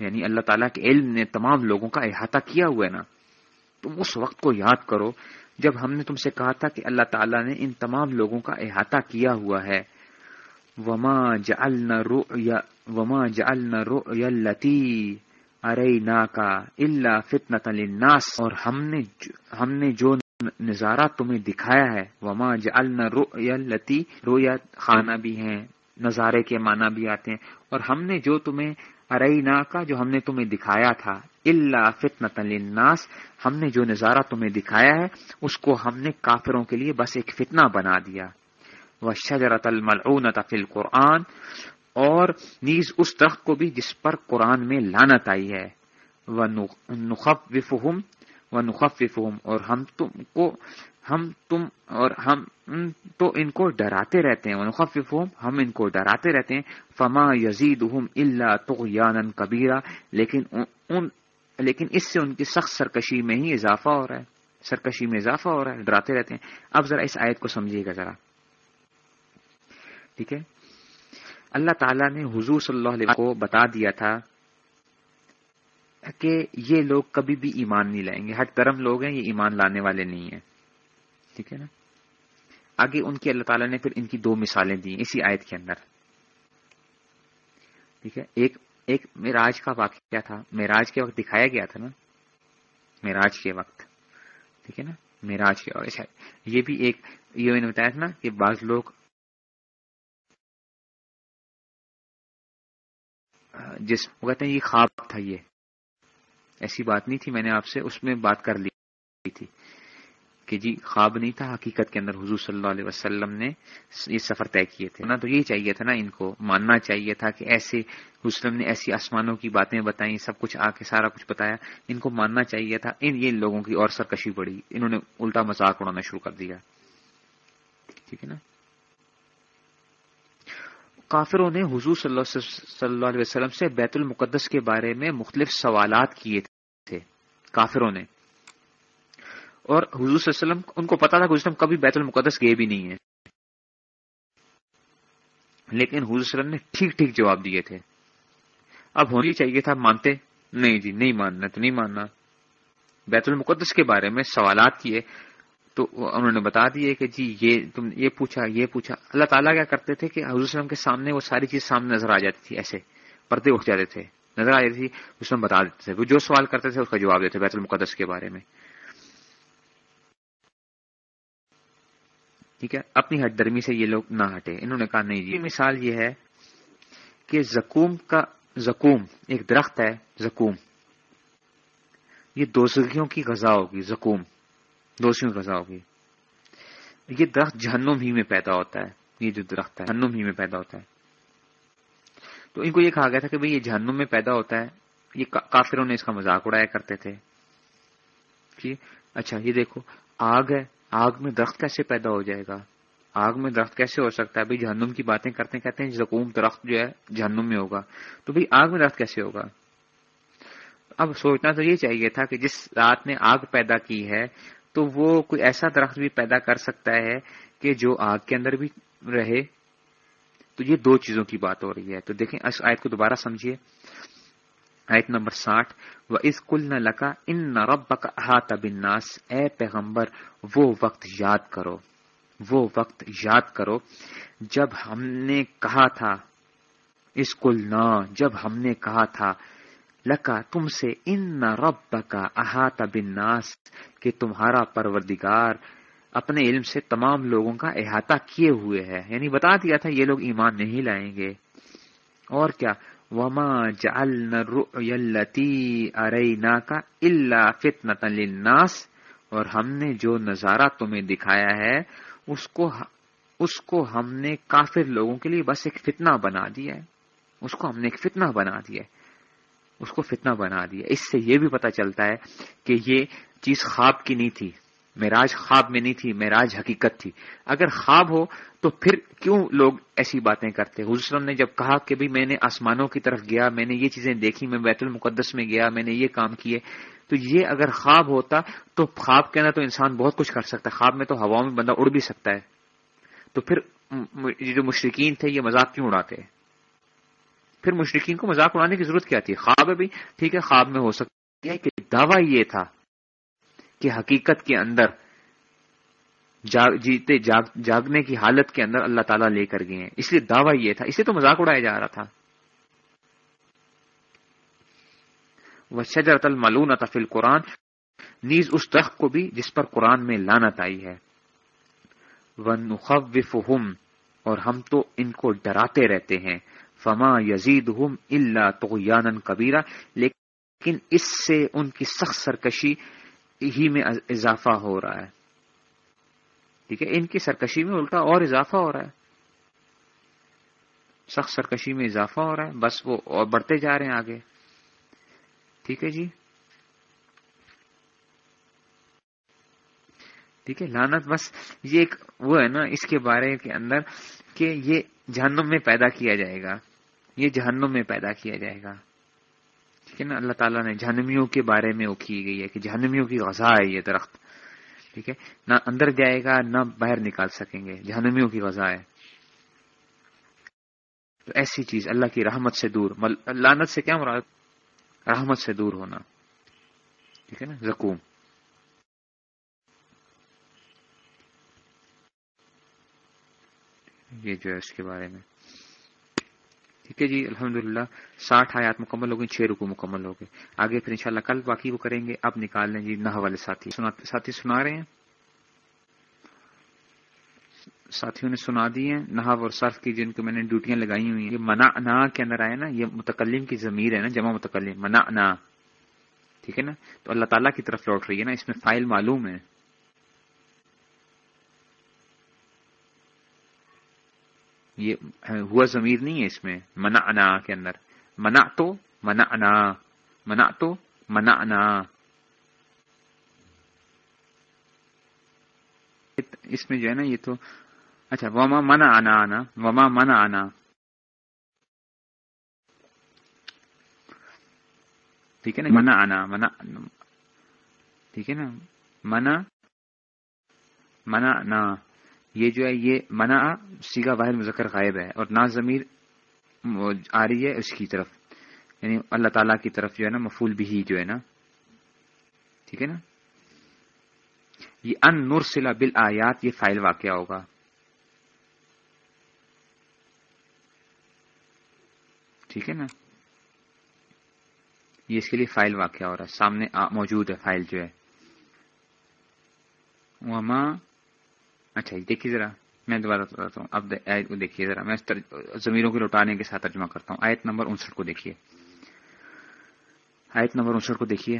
یعنی اللہ تعالیٰ کے علم نے تمام لوگوں کا احاطہ کیا ہوا ہے نا۔ تم اس وقت کو یاد کرو جب ہم نے تم سے کہا تھا کہ اللہ تعالیٰ نے ان تمام لوگوں کا احاطہ کیا ہوا ہے۔ وما جعلنا رؤیا وما جعلنا رؤیا التي ارينا کا الا فتنه للناس۔ اور ہم نے ہم نے جو نظارہ تمہیں دکھایا ہے، وما جعلنا رؤیا لتی رویا خانہ بھی ہیں، نظارے کے معنی بھی آتے ہیں۔ اور ہم نے جو تمہیں ارئینا کا جو ہم نے تمہیں دکھایا تھا اللہ فتنة للناس، ہم نے جو نظارہ تمہیں دکھایا ہے، اس کو ہم نے کافروں کے لیے بس ایک فتنہ بنا دیا۔ وہ شجرت الملعونت فی القرآن، اور نیز اس درخت کو بھی جس پر قرآن میں لانت آئی ہے۔ وہ نخب و نخففہم اور ہم تم کو، ہم تم اور ہم تو ان کو ڈراتے رہتے ہیں۔ ونخففہم ہم ان کو ڈراتے رہتے ہیں۔ فما یزیدہم الا طغیانا کبیرا، لیکن ان لیکن اس سے ان کی سخت سرکشی میں ہی اضافہ ہو رہا ہے۔ سرکشی میں اضافہ ہو رہا ہے، ڈراتے رہتے ہیں۔ اب ذرا اس آیت کو سمجھیے گا ذرا۔ ٹھیک ہے؟ اللہ تعالیٰ نے حضور صلی اللہ علیہ کو بتا دیا تھا کہ یہ لوگ کبھی بھی ایمان نہیں لائیں گے۔ ہٹ درم لوگ ہیں، یہ ایمان لانے والے نہیں ہیں۔ ٹھیک ہے نا؟ آگے ان کی اللہ تعالیٰ نے پھر ان کی دو مثالیں دی اسی آیت کے اندر۔ ٹھیک ہے؟ ایک ایک میراج کا واقعہ کیا تھا۔ میراج کے وقت دکھایا گیا تھا نا؟ میراج کے وقت۔ ٹھیک ہے نا؟ میراج کے وقت۔ اچھا، یہ بھی ایک، یہ میں نے بتایا تھا نا کہ بعض لوگ، جس، وہ کہتے ہیں یہ خواب تھا یہ۔ ایسی بات نہیں تھی، میں نے آپ سے اس میں بات کر لی تھی کہ جی خواب نہیں تھا، حقیقت کے اندر حضور صلی اللہ علیہ وسلم نے یہ سفر طے کیے تھے۔ نا تو یہ چاہیے تھا نا ان کو ماننا چاہیے تھا کہ ایسے حسلم نے ایسی آسمانوں کی باتیں بتائیں، سب کچھ آ کے سارا کچھ بتایا۔ ان کو ماننا چاہیے تھا۔ ان، یہ لوگوں کی اور سرکشی بڑی انہوں نے الٹا مذاق اڑانا شروع کر دیا۔ ٹھیک ہے نا؟ کافروں نے حضور صلی اللہ صلی اللہ علیہ وسلم سے بیت المقدس کے بارے میں مختلف سوالات کیے تھے، کافروں نے۔ اور حضور صلی اللہ علیہ وسلم، ان کو پتا تھا کہ کبھی بیت المقدس گئے بھی نہیں ہے لیکن حضور صلی اللہ علیہ وسلم نے ٹھیک ٹھیک جواب دیے تھے۔ اب ہونی چاہیے تھا، مانتے؟ نہیں جی نہیں ماننا تو نہیں ماننا۔ بیت المقدس کے بارے میں سوالات کیے۔ تو انہوں نے بتا دیے کہ جی یہ تم یہ پوچھا یہ پوچھا۔ اللہ تعالیٰ کیا کرتے تھے کہ حضور وسلم کے سامنے وہ ساری چیز سامنے نظر آ جاتی تھی، ایسے پردے اٹھ جاتے تھے، نظر آ جاتی تھی، اس میں بتا دیتے تھے۔ وہ جو سوال کرتے تھے اس کا جواب دیتے بیت المقدس کے بارے میں۔ ٹھیک ہے؟ اپنی ہٹ درمی سے یہ لوگ نہ ہٹے۔ انہوں نے کہا، نہیں جی مثال یہ ہے کہ زکوم کا، زکوم، ایک درخت ہے، زکوم۔ یہ دوزگیوں کی غذا ہوگی، زکوم۔ دوسروں غذا ہوگی یہ درخت جہنم ہی میں پیدا ہوتا ہے۔ یہ جو درخت ہے، جہنم ہی میں پیدا ہوتا ہے۔ تو ان کو یہ کہا گیا تھا کہ بھئی یہ جہنم میں پیدا ہوتا ہے۔ یہ کافروں نے اس کا مذاق اڑایا کرتے تھے۔ ٹھیک اچھا یہ دیکھو، آگ ہے۔ آگ میں درخت کیسے پیدا ہو جائے گا؟ آگ میں درخت کیسے ہو سکتا ہے؟ بھائی جہنم کی باتیں کرتے کہتے ہیں زکوم درخت جو ہے جہنم میں ہوگا۔ تو بھائی آگ میں درخت کیسے ہوگا؟ اب سوچنا تو یہ چاہیے تھا کہ جس رات نے آگ پیدا کی ہے تو وہ کوئی ایسا درخت بھی پیدا کر سکتا ہے کہ جو آگ کے اندر بھی رہے۔ تو یہ دو چیزوں کی بات ہو رہی ہے۔ تو دیکھیں، اس آیت کو دوبارہ سمجھیے۔ آیت نمبر ساٹھ و اس کل نہ لکا ان نہ رب بناس اے پیغمبر، وہ وقت یاد کرو۔ وہ وقت یاد کرو۔ جب ہم نے کہا تھا اس کل نہ جب ہم نے کہا تھا لکا تم سے ان نہ رب کا احاطہ بناس کہ تمہارا پروردگار اپنے علم سے تمام لوگوں کا احاطہ کیے ہوئے ہے۔ یعنی بتا دیا تھا یہ لوگ ایمان نہیں لائیں گے۔ اور کیا؟ وما ارینا کا اللہ فتنت للناس۔ اور ہم نے جو نظارہ تمہیں دکھایا ہے، اس کو اس کو ہم نے کافر لوگوں کے لیے بس ایک فتنہ بنا دیا ہے۔ اس کو ہم نے ایک فتنہ بنا دیا ہے۔ اس کو فتنہ بنا دیا۔ اس سے یہ بھی پتا چلتا ہے کہ یہ چیز خواب کی نہیں تھی۔ معراج خواب میں نہیں تھی، معراج حقیقت تھی۔ اگر خواب ہو تو پھر کیوں لوگ ایسی باتیں کرتے؟ حضرت نے جب کہا کہ بھی میں نے آسمانوں کی طرف گیا، میں نے یہ چیزیں دیکھی، میں بیت المقدس میں گیا، میں نے یہ کام کیے، تو یہ اگر خواب ہوتا تو خواب کے اندر تو انسان بہت کچھ کر سکتا ہے۔ خواب میں تو ہوا میں بندہ اڑ بھی سکتا ہے۔ تو پھر جو مشرقین تھے یہ مذاق کیوں اڑاتے؟ ہیں پھر مشرقین کو مذاق اڑانے کی ضرورت کیا تھی؟ خواب ہے بھی، ٹھیک ہے، خواب میں ہو سکتی ہے کہ دعویٰ یہ تھا کہ حقیقت کے اندر جاگ جیتے، جاگ، جاگنے کی حالت کے اندر اللہ تعالیٰ لے کر گئے ہیں۔ اس لیے دعویٰ یہ تھا۔ اسے تو مذاق اڑایا جا رہا تھا۔ وہ شجرت الملون تفل قرآن نیز اس درخت کو بھی جس پر قرآن میں لانت آئی ہے۔ وہ اور ہم تو ان کو ڈراتے رہتے ہیں۔ فما یزید ہم اللہ تو کبیرہ لیکن اس سے ان کی سخت سرکشی ہی میں اضافہ ہو رہا ہے۔ ٹھیک ہے، ان کی سرکشی میں الٹا اور اضافہ ہو رہا ہے۔ سخت سرکشی میں اضافہ ہو رہا ہے، بس وہ اور بڑھتے جا رہے ہیں آگے۔ ٹھیک ہے جی۔ ٹھیک ہے لانت بس یہ ایک وہ ہے نا، اس کے بارے کے اندر کہ یہ جہنم میں پیدا کیا جائے گا۔ یہ جہنم میں پیدا کیا جائے گا۔ ٹھیک ہے نا؟ اللہ تعالیٰ نے جہنمیوں کے بارے میں وہ کی گئی ہے کہ جہنمیوں کی غذا ہے یہ درخت۔ ٹھیک ہے؟ نہ اندر جائے گا، نہ باہر نکال سکیں گے۔ جہنمیوں کی غذا ہے۔ تو ایسی چیز اللہ کی رحمت سے دور لانت سے کیا مراد؟ رحمت سے دور ہونا۔ ٹھیک ہے نا؟ زکوم۔ یہ جو ہے اس کے بارے میں۔ ٹھیک ہے جی الحمد للہ ساٹھ آیات مکمل ہو گئی چھ رکو مکمل ہو گئے۔ آگے پھر انشاءاللہ کل باقی وہ کریں گے۔ اب نکال لیں جی نہ والے ساتھی۔ ساتھی سنا رہے ہیں؟ ساتھیوں نے سنا دی ہیں۔ نحو اور صرف کی جن کو میں نے ڈیوٹیاں لگائی ہوئی ہیں۔ یہ منا نا کے اندر آئے نا، یہ متکلم کی ضمیر ہے نا، جمع متکلم منا نا ٹھیک ہے نا؟ تو اللہ تعالیٰ کی طرف لوٹ رہی ہے نا، اس میں فائل معلوم ہے۔ یہ ہوا ضمیر نہیں ہے اس میں منا انا کے اندر۔ منا تو منا انا منا تو منا انا اس میں جو ہے نا یہ تو اچھا وما منا آنا آنا وما منا آنا ٹھیک ہے نا؟ منا آنا منا ٹھیک ہے نا؟ منا منا نا یہ جو ہے، یہ منع سیگا واحد مذکر غائب ہے اور نا ضمیر آ رہی ہے اس کی طرف۔ یعنی اللہ تعالیٰ کی طرف جو ہے نا مفول بھی جو ہے نا۔ ٹھیک ہے نا؟ یہ ان نور سلا بل آیات یہ فائل واقعہ ہوگا۔ ٹھیک ہے نا؟ یہ اس کے لیے فائل واقعہ ہو رہا ہے۔ سامنے موجود ہے فائل جو ہے۔ وما اچھا دیکھیے ذرا، میں دوبارہ بتاتا ہوں۔ اب دیکھیے ذرا۔ میں زمیروں کے لوٹانے کے ساتھ ترجمہ کرتا ہوں۔ آیت نمبر انسٹھ کو دیکھیے۔ آیت نمبر انسٹھ کو دیکھیے۔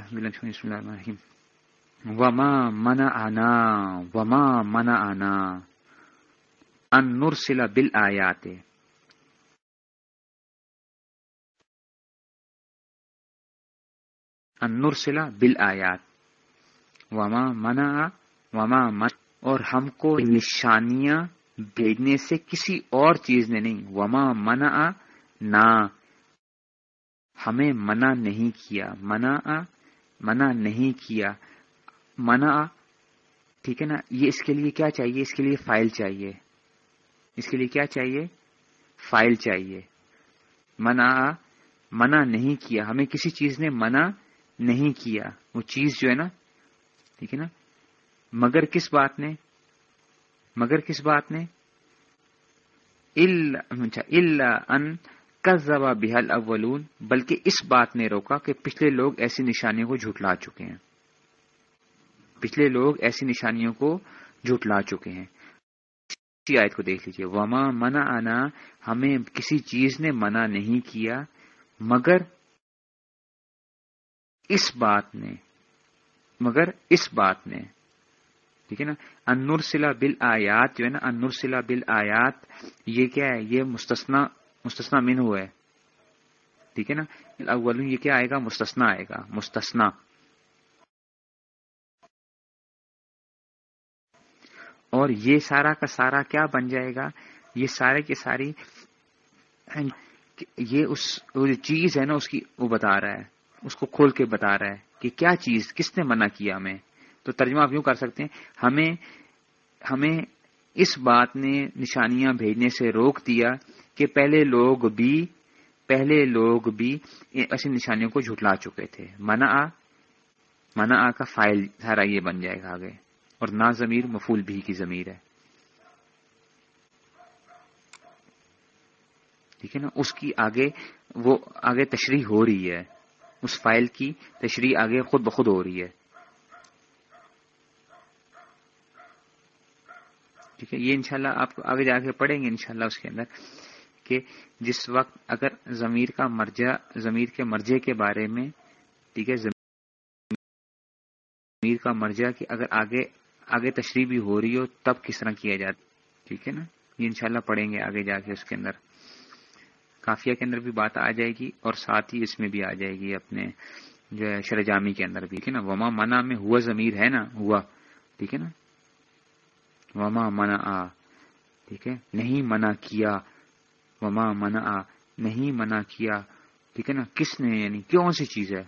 وما منا آنا وما منا آنا ان نرسل بل آیات ان نرسل بل آیات وما منا وما من اور ہم کو نشانیاں بھیجنے سے کسی اور چیز نے نہیں۔ وما منا نہ ہمیں منع نہیں کیا۔ منع منع نہیں کیا۔ منع، ٹھیک ہے نا؟ یہ اس کے لیے کیا چاہیے؟ اس کے لیے فائل چاہیے۔ اس کے لیے کیا چاہیے؟ فائل چاہیے۔ منع منع نہیں کیا۔ ہمیں کسی چیز نے منع نہیں کیا۔ وہ چیز جو ہے نا، ٹھیک ہے نا؟ مگر کس بات نے؟ مگر کس بات نے؟ اچھا، ان کذبا بحل اولون بلکہ اس بات نے روکا کہ پچھلے لوگ ایسی نشانیوں کو جھٹلا چکے ہیں۔ پچھلے لوگ ایسی نشانیوں کو جھٹلا چکے ہیں۔ آیت کو دیکھ لیجیے وما منع آنا ہمیں کسی چیز نے منع نہیں کیا مگر اس بات نے مگر اس بات نے ٹھیک ہے نا؟ انورسلا بل آیات جو ہے نا انورسلا بل آیات یہ کیا ہے؟ یہ مستثنا مستثنا من ہوا ہے۔ ٹھیک ہے نا؟ اول یہ کیا آئے گا؟ مستثنا آئے گا۔ مستثنا اور یہ سارا کا سارا کیا بن جائے گا؟ یہ سارے کے ساری، یہ اس چیز ہے نا، اس کی، وہ بتا رہا ہے۔ اس کو کھول کے بتا رہا ہے کہ کیا چیز، کس نے منع کیا ہمیں؟ تو ترجمہ آپ یوں کر سکتے ہیں، ہمیں ہمیں اس بات نے نشانیاں بھیجنے سے روک دیا کہ پہلے لوگ بھی، پہلے لوگ بھی ایسی نشانیوں کو جھٹلا چکے تھے۔ منا آ منا آ کا فائل سارا یہ بن جائے گا آگے۔ اور نہ ضمیر مفول بھی کی ضمیر ہے۔ ٹھیک ہے نا؟ اس کی آگے وہ، آگے تشریح ہو رہی ہے۔ اس فائل کی تشریح آگے خود بخود ہو رہی ہے۔ ٹھیک ہے، یہ انشاءاللہ شاء آپ آگے جا کے پڑھیں گے انشاءاللہ اس کے اندر کہ جس وقت اگر ضمیر کا مرجع، ضمیر کے مرجے کے بارے میں، ٹھیک ہے، ضمیر کا مرجع کہ اگر آگے آگے تشریح بھی ہو رہی ہو، تب کس طرح کیا جاتا، ٹھیک ہے نا؟ یہ انشاءاللہ پڑھیں گے آگے جا کے اس کے اندر۔ کافیہ کے اندر بھی بات آ جائے گی اور ساتھ ہی اس میں بھی آ جائے گی اپنے جو ہے شرجامی کے اندر بھی، ٹھیک ہے نا؟ وما منا میں ہوا ضمیر ہے نا؟ ہوا، ٹھیک ہے نا؟ وما منع آ ٹھیک ہے؟ نہیں منع کیا، وما منع آ نہیں منع کیا، ٹھیک ہے نا؟ کس نے یعنی کون سی چیز ہے؟